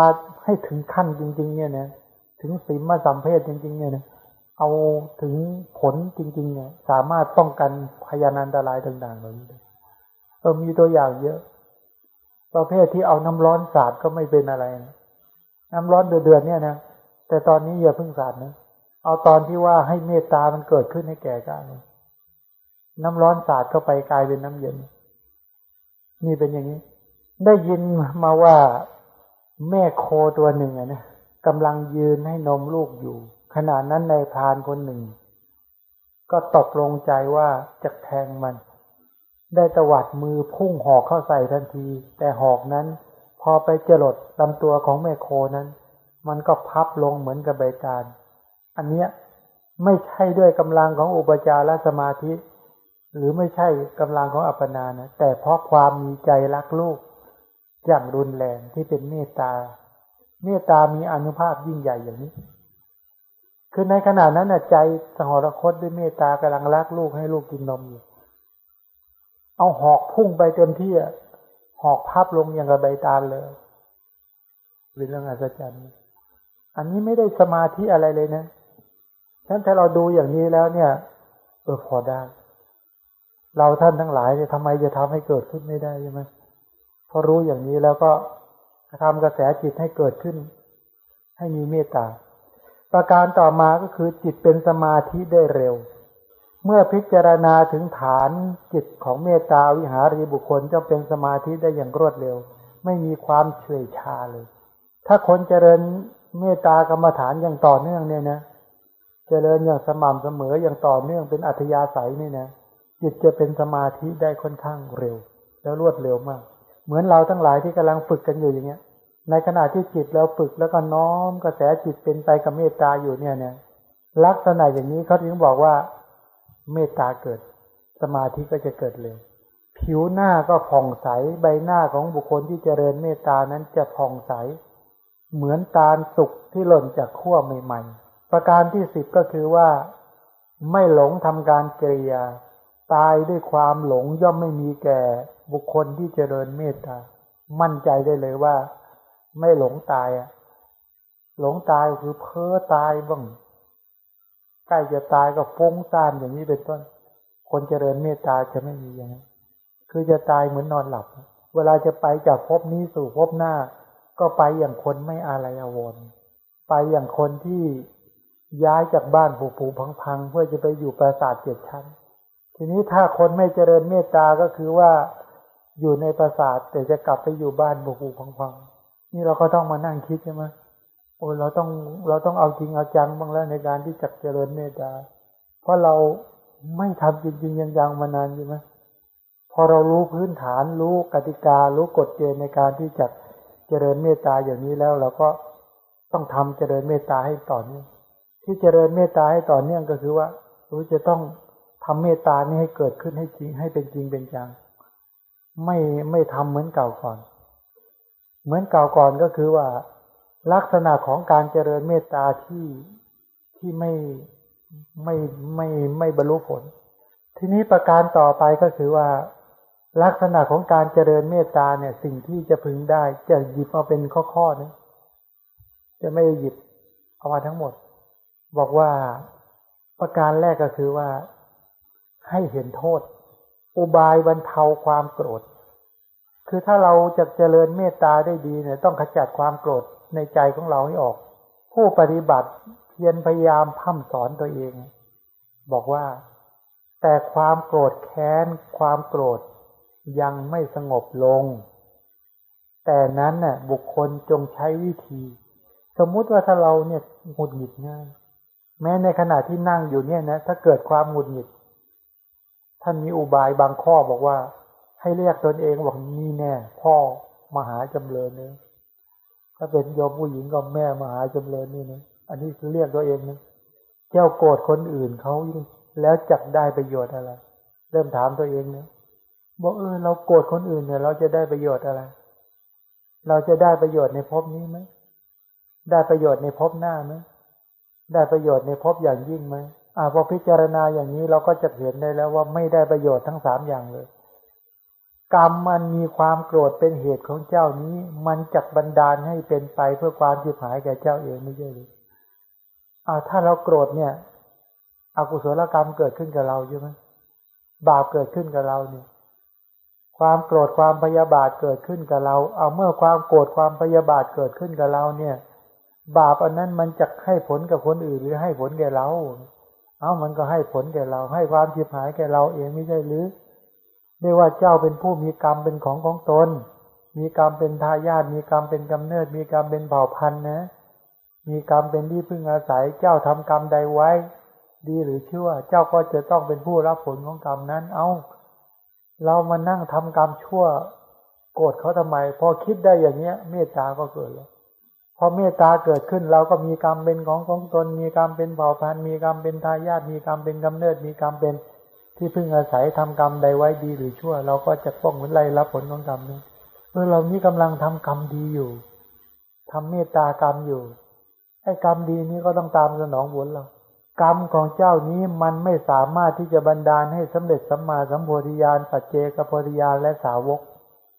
ให้ถึงขั้นจริง ๆ เนี่ยนะถึงสีมาสัมเพศจริง ๆ เนี่ยนะเอาถึงผลจริง ๆ เนี่ย สามารถป้องกันพยานันตรายต่างๆเหล่านี้เออมีตัวอย่างเยอะ ประเภทที่เอาน้ำร้อนสาดก็ไม่เป็นอะไรนะน้ำร้อนเดือดๆเนี่ยนะแต่ตอนนี้อย่าเพิ่งสาดนะ เอาตอนที่ว่าให้เมตตามันเกิดขึ้นให้แก่กันน้ำร้อนสาดเข้าไปกลายเป็นน้ำเย็น นี่เป็นอย่างนี้ ได้ยินมาว่าแม่โคตัวหนึ่งนะกำลังยืนให้นมลูกอยู่ ขณะนั้นในพานคนหนึ่ง ก็ตกลงใจว่าจะแทงมัน ได้ตวัดมือพุ่งหอกเข้าใส่ทันที แต่หอกนั้น พอไปเจรดลำตัวของแม่โคนั้น มันก็พับลงเหมือนกับใบการ อันเนี้ยไม่ใช่ด้วยกำลังของอุปจารสมาธิ หรือไม่ใช่กำลังของอัปปนานะแต่เพราะความมีใจรักลูกอย่างรุนแรงที่เป็นเมตตา เมตตามีอนุภาพยิ่งใหญ่อย่างนี้ คือในขณะนั้นน่ะใจสหรคตด้วยเมตตากำลังรักลูกให้ลูกกินนมอยู่เอาหอกพุ่งไปเต็มที่อะหอกพับลงอย่างกระใบตาลเลยเป็นเรื่องอัศจรรย์ อันนี้ไม่ได้สมาธิอะไรเลยนะ นั้นถ้าเราดูอย่างนี้แล้วเนี่ย เออพอได้ เราท่านทั้งหลายเนี่ยทำไมจะทำให้เกิดขึ้นไม่ได้ใช่ไหมพอรู้อย่างนี้แล้วก็ทำกระแสจิตให้เกิดขึ้น ให้มีเมตตา ประการต่อมาก็คือจิตเป็นสมาธิได้เร็ว เมื่อพิจารณาถึงฐานจิตของเมตตาวิหารีบุคคลจะเป็นสมาธิได้อย่างรวดเร็ว ไม่มีความเฉื่อยชาเลย ถ้าคนเจริญเมตตากรรมฐานอย่างต่อเนื่องเนี่ยนะเจริญอย่างสม่ำเสมออย่างต่อเนื่องเป็นอัธยาศัยนี่นะจิตจะเป็นสมาธิได้ค่อนข้างเร็ว แล้วรวดเร็วมาก เหมือนเราทั้งหลายที่กำลังฝึกกันอยู่อย่างเงี้ย ในขณะที่จิตเราฝึกแล้วก็น้อมกระแสจิตเป็นไปกับเมตตาอยู่เนี่ยเนี่ยลักษณะอย่างนี้เขาถึงบอกว่า เมตตาเกิด สมาธิก็จะเกิดเร็วผิวหน้าก็ผ่องใสใบหน้าของบุคคลที่เจริญเมตตานั้นจะผ่องใส เหมือนตาลสุกที่หล่นจากขั้วใหม่ๆ ประการที่สิบก็คือว่า ไม่หลงทำการเกลียตายด้วยความหลงย่อมไม่มีแก่บุคคลที่เจริญเมตตา มั่นใจได้เลยว่า ไม่หลงตายอะหลงตายคือเพ้อตายบ้างใกล้จะตายก็ฟุ้งซ่านอย่างนี้เป็นต้น คนเจริญเมตตาจะไม่มีอย่างนั้นคือจะตายเหมือนนอนหลับ เวลาจะไปจากภพนี้สู่ภพหน้า ก็ไปอย่างคนไม่อะไรอาวรณ์ไปอย่างคนที่ ย้ายจากบ้านผูผูพังๆเพื่อจะไปอยู่ปราสาทเจ็ดชั้น ทีนี้ถ้าคนไม่เจริญเมตตาก็คือว่าอยู่ในปราสาทแต่จะกลับไปอยู่บ้านบุกูพังๆนี่เราก็ต้องมานั่งคิดใช่ไหมโอ้เราต้องเราต้องเอาจริงเอาจังบ้างแล้วในการที่จะเจริญเมตตา เพราะเราไม่ทำจริงๆยังๆมานานใช่ไหมพอเรารู้พื้นฐานรู้กติการู้กฎเกณฑ์ในการที่จะเจริญเมตตาอย่างนี้แล้วเราก็ต้องทำเจริญเมตตาให้ต่อเนื่อง ที่เจริญเมตตาให้ต่อเนื่องก็คือว่ารู้จะต้องทำเมตตานี่ให้เกิดขึ้นให้จริงให้เป็นจริงเป็นจัง ไม่ไม่ทำเหมือนเก่าก่อน เหมือนเก่าก่อนก็คือว่า ลักษณะของการเจริญเมตตาที่ที่ไม่ไม่ไม่ไม่บรรลุผล ทีนี้ประการต่อไปก็คือว่า ลักษณะของการเจริญเมตตาเนี่ย สิ่งที่จะพึงได้จะหยิบมาเป็นข้อๆนะจะไม่หยิบเอามาทั้งหมด บอกว่าประการแรกก็คือว่าให้เห็นโทษ อุบายบรรเทาความโกรธ คือถ้าเราจะเจริญเมตตาได้ดีเนี่ย ต้องขจัดความโกรธในใจของเราให้ออก ผู้ปฏิบัติเพียรพยายามพัฒสอนตัวเอง บอกว่า แต่ความโกรธแค้น ความโกรธยังไม่สงบลง แต่นั้นน่ะบุคคลจงใช้วิธี สมมุติว่าถ้าเราเนี่ยหงุดหงิดง่าย แม้ในขณะที่นั่งอยู่เนี่ยนะถ้าเกิดความหงุดหงิด ท่านมีอุบายบางข้อบอกว่า ให้เรียกตนเองบอกนี่แน่พ่อมหาจำเริญเนี่ยถ้าเป็นโยมผู้หญิงก็แม่มหาจำเริญนี่นะอันนี้คือเรียกตัวเองนะเจ้าโกรธคนอื่นเขาแล้วจักได้ประโยชน์อะไร เริ่มถามตัวเองเนี่ยบอกเออเราโกรธคนอื่นเนี่ย เราจะได้ประโยชน์อะไร เราจะได้ประโยชน์ในภพนี้ไหมได้ประโยชน์ในภพหน้าไหม ได้ประโยชน์ในภพอย่างยิ่งไหมอ่าพอพิจารณาอย่างนี้เราก็จะเห็นได้แล้วว่าไม่ได้ประโยชน์ทั้งสามอย่างเลย กรรมมันมีความโกรธเป็นเหตุของเจ้านี้ มันจักบันดาลให้เป็นไปเพื่อความจิบหายแก่เจ้าเองไม่ใช่หรืออ่าถ้าเราโกรธเนี่ยอกุศลกรรมเกิดขึ้นกับเราใช่ไหมบาปเกิดขึ้นกับเราเนี่ย ความโกรธความพยาบาทเกิดขึ้นกับเรา เอาเมื่อความโกรธความพยาบาทเกิดขึ้นกับเราเนี่ย บาปอันนั้นมันจะให้ผลกับคนอื่นหรือให้ผลแก่เรา เอามันก็ให้ผลแก่เรา ให้ความชิบหายแก่เราเองไม่ใช่หรือไม่ว่าเจ้าเป็นผู้มีกรรมเป็นของของตน มีกรรมเป็นทายาทมีกรรมเป็นกำเนิด มีกรรมเป็นเผ่าพันธุ์นะ มีกรรมเป็นที่พึ่งอาศัย เจ้าทำกรรมใดไว้ ดีหรือชั่ว เจ้าก็จะต้องเป็นผู้รับผลของกรรมนั้น เอาเรามานั่งทำกรรมชั่ว โกรธเขาทำไม พอคิดได้อย่างเนี้ย เมตตาก็เกิดแล้ว พอเมตตาเกิดขึ้นเราก็มีกรรมเป็นของของตน มีกรรมเป็นเผ่าพันธุ์มีกรรมเป็นทายาทมีกรรมเป็นกำเนิดมีกรรมเป็นที่พึ่งอาศัยทำกรรมใดไว้ดีหรือชั่ว เราก็จะป้องเหมือนไรรับผลของกรรมนี้เมื่อเรานี้กำลังทำกรรมดีอยู่ทำเมตตากรรมอยู่ไอ้กรรมดีนี้ก็ต้องตามสนองผลเรากรรมของเจ้านี้มันไม่สามารถที่จะบันดาลให้สำเร็จสัมมาสัมโพธิญาณปัจเจกโพธิญาณและสาวก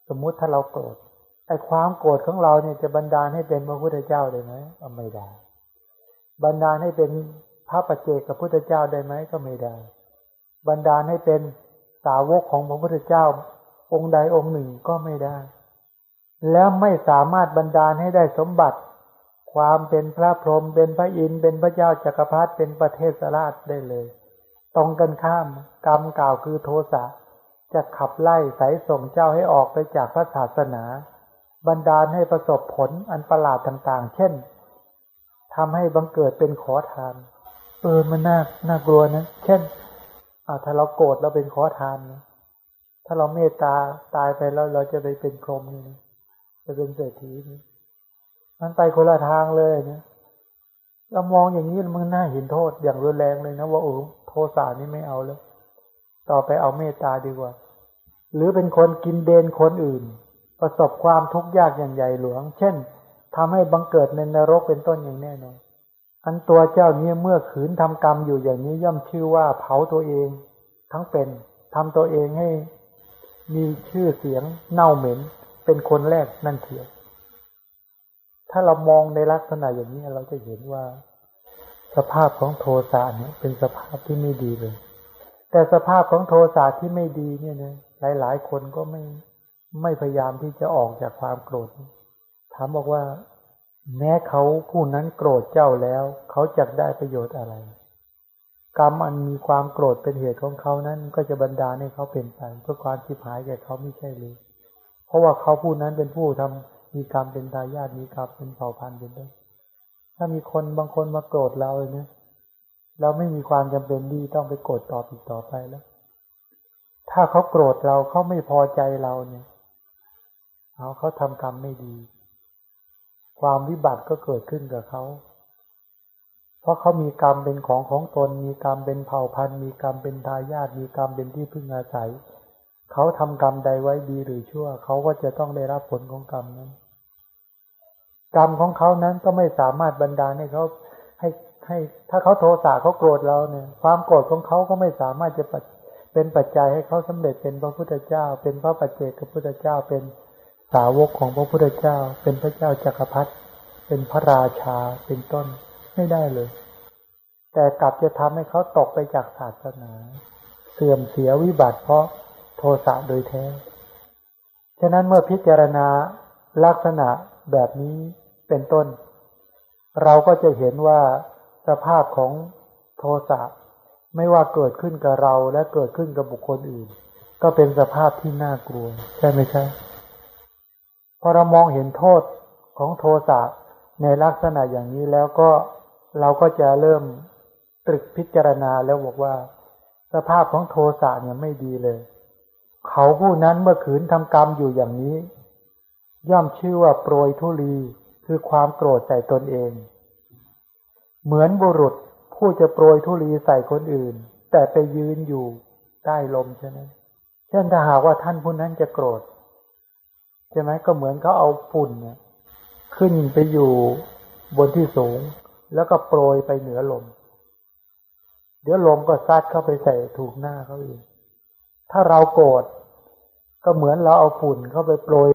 สมมุติถ้าเราโกรธ ไอ้ความโกรธของเราเนี่ยจะบันดาลให้เป็นพระพุทธเจ้าได้ไหมก็ไม่ได้ บันดาลให้เป็นพระปัจเจกกับพุทธเจ้าได้ไหมก็ไม่ได้ บันดาลให้เป็นสาวกของพระพุทธเจ้า องค์ใดองค์หนึ่งก็ไม่ได้ แล้วไม่สามารถบรรดาลให้ได้สมบัติ ความเป็นพระพรหมเป็นพระอินทร์เป็นพระเจ้าจักรพรรดิเป็นประเทศราชได้เลย ตรงกันข้ามกรรมกล่าวคือโทสะจะขับไล่สายส่งเจ้าให้ออกไปจากพระศาสนา บรรดาลให้ประสบผลอันประหลาดต่าง ๆ เช่นทำให้บังเกิดเป็นขอทาน เออมันน่าน่ากลัวนะ เช่นอาถ้าเราโกรธเราเป็นขอทาน ถ้าเราเมตตาตายไปแล้วเราจะไปเป็นพรหมนี่จะเป็นเศรษฐีนี่มันไปคนละทางเลยเนี่ยเรามองอย่างนี้มันน่าเห็นโทษอย่างรุนแรงเลยนะว่าโอ้โทสานี่ไม่เอาแล้ว ต่อไปเอาเมตตาดีกว่า หรือเป็นคนกินเดนคนอื่น ประสบความทุกข์ยากอย่างใหญ่หลวง เช่นทำให้บังเกิดในนรกเป็นต้นอย่างแน่นอนอันตัวเจ้านี้เมื่อขืนทำกรรมอยู่อย่างนี้ย่อมชื่อว่าเผาตัวเอง ทั้งเป็นทำตัวเองให้มีชื่อเสียงเน่าเหม็น เป็นคนแรกนั่นเถียถ้าเรามองในลักษณะอย่างนี้เราจะเห็นว่า สภาพของโทสะเนี่ยเป็นสภาพที่ไม่ดีเลย แต่สภาพของโทสะที่ไม่ดีเนี่ยนะหลาย ๆ คนก็ไม่ ไม่พยายามที่จะออกจากความโกรธ ถามบอกว่า แม้เขาผู้นั้นโกรธเจ้าแล้ว เขาจะได้ประโยชน์อะไร กรรมอันมีความโกรธเป็นเหตุของเขานั้น ก็จะบรรดาให้เขาเป็นไปเพื่อความชิบหายแก่เขาไม่ใช่เลยเพราะว่าเขาผู้นั้นเป็นผู้ทำมีกรรมเป็นตายาติมีกรรมเป็นเผ่าพันธุ์เป็นต้นถ้ามีคนบางคนมาโกรธเราเนี่ยเราไม่มีความจำเป็นที่ต้องไปโกรธตอบอีกต่อไปแล้ว ถ้าเขาโกรธเราเขาไม่พอใจเราเนี่ย เอาเขาทำกรรมไม่ดี ความวิบัติก็เกิดขึ้นกับเขา เพราะเขามีกรรมเป็นของของตน มีกรรมเป็นเผ่าพันธุ์ มีกรรมเป็นทายาทมีกรรมเป็นที่พึ่งอาศัย เขาทำกรรมใดไว้ดีหรือชั่ว เขาก็จะต้องได้รับผลของกรรมนั้น กรรมของเขานั้นก็ไม่สามารถบรรดาให้เขาให้ให้ ถ้าเขาโทสะเขาโกรธเราเนี่ย ความโกรธของเขาก็ไม่สามารถจะเป็นปัจจัยให้เขาสำเร็จเป็นพระพุทธเจ้า เป็นพระปัจเจกพระพุทธเจ้าเป็น สาวกของพระพุทธเจ้า เป็นพระเจ้าจักรพรรดิเป็นพระราชาเป็นต้นไม่ได้เลย แต่กลับจะทำให้เขาตกไปจากศาสนา เสื่อมเสียวิบัติเพราะโทสะโดยแท้ ฉะนั้นเมื่อพิจารณาลักษณะแบบนี้เป็นต้น เราก็จะเห็นว่าสภาพของโทสะไม่ว่าเกิดขึ้นกับเราและเกิดขึ้นกับบุคคลอื่น ก็เป็นสภาพที่น่ากลัว ใช่ไหมใช่ พอเรามองเห็นโทษของโทสะในลักษณะอย่างนี้แล้วก็เราก็จะเริ่มตรึกพิจารณาแล้วบอกว่า สภาพของโทสะเนี่ยไม่ดีเลย เขาผู้นั้นเมื่อขืนทำกรรมอยู่อย่างนี้ ย่อมชื่อว่าโปรยทุลีคือความโกรธใส่ตนเอง เหมือนบุรุษผู้จะโปรยทุลีใส่คนอื่น แต่ไปยืนอยู่ใต้ลมใช่ไหมเช่นถ้าหากว่าท่านผู้นั้นจะโกรธ ใช่ไหมก็เหมือนเขาเอาฝุ่นเนี่ย ขึ้นไปอยู่บนที่สูง แล้วก็โปรยไปเหนือลม เดี๋ยวลมก็ซัดเข้าไปใส่ถูกหน้าเขาเองถ้าเราโกรธก็เหมือนเราเอาฝุ่นเข้าไปโปรย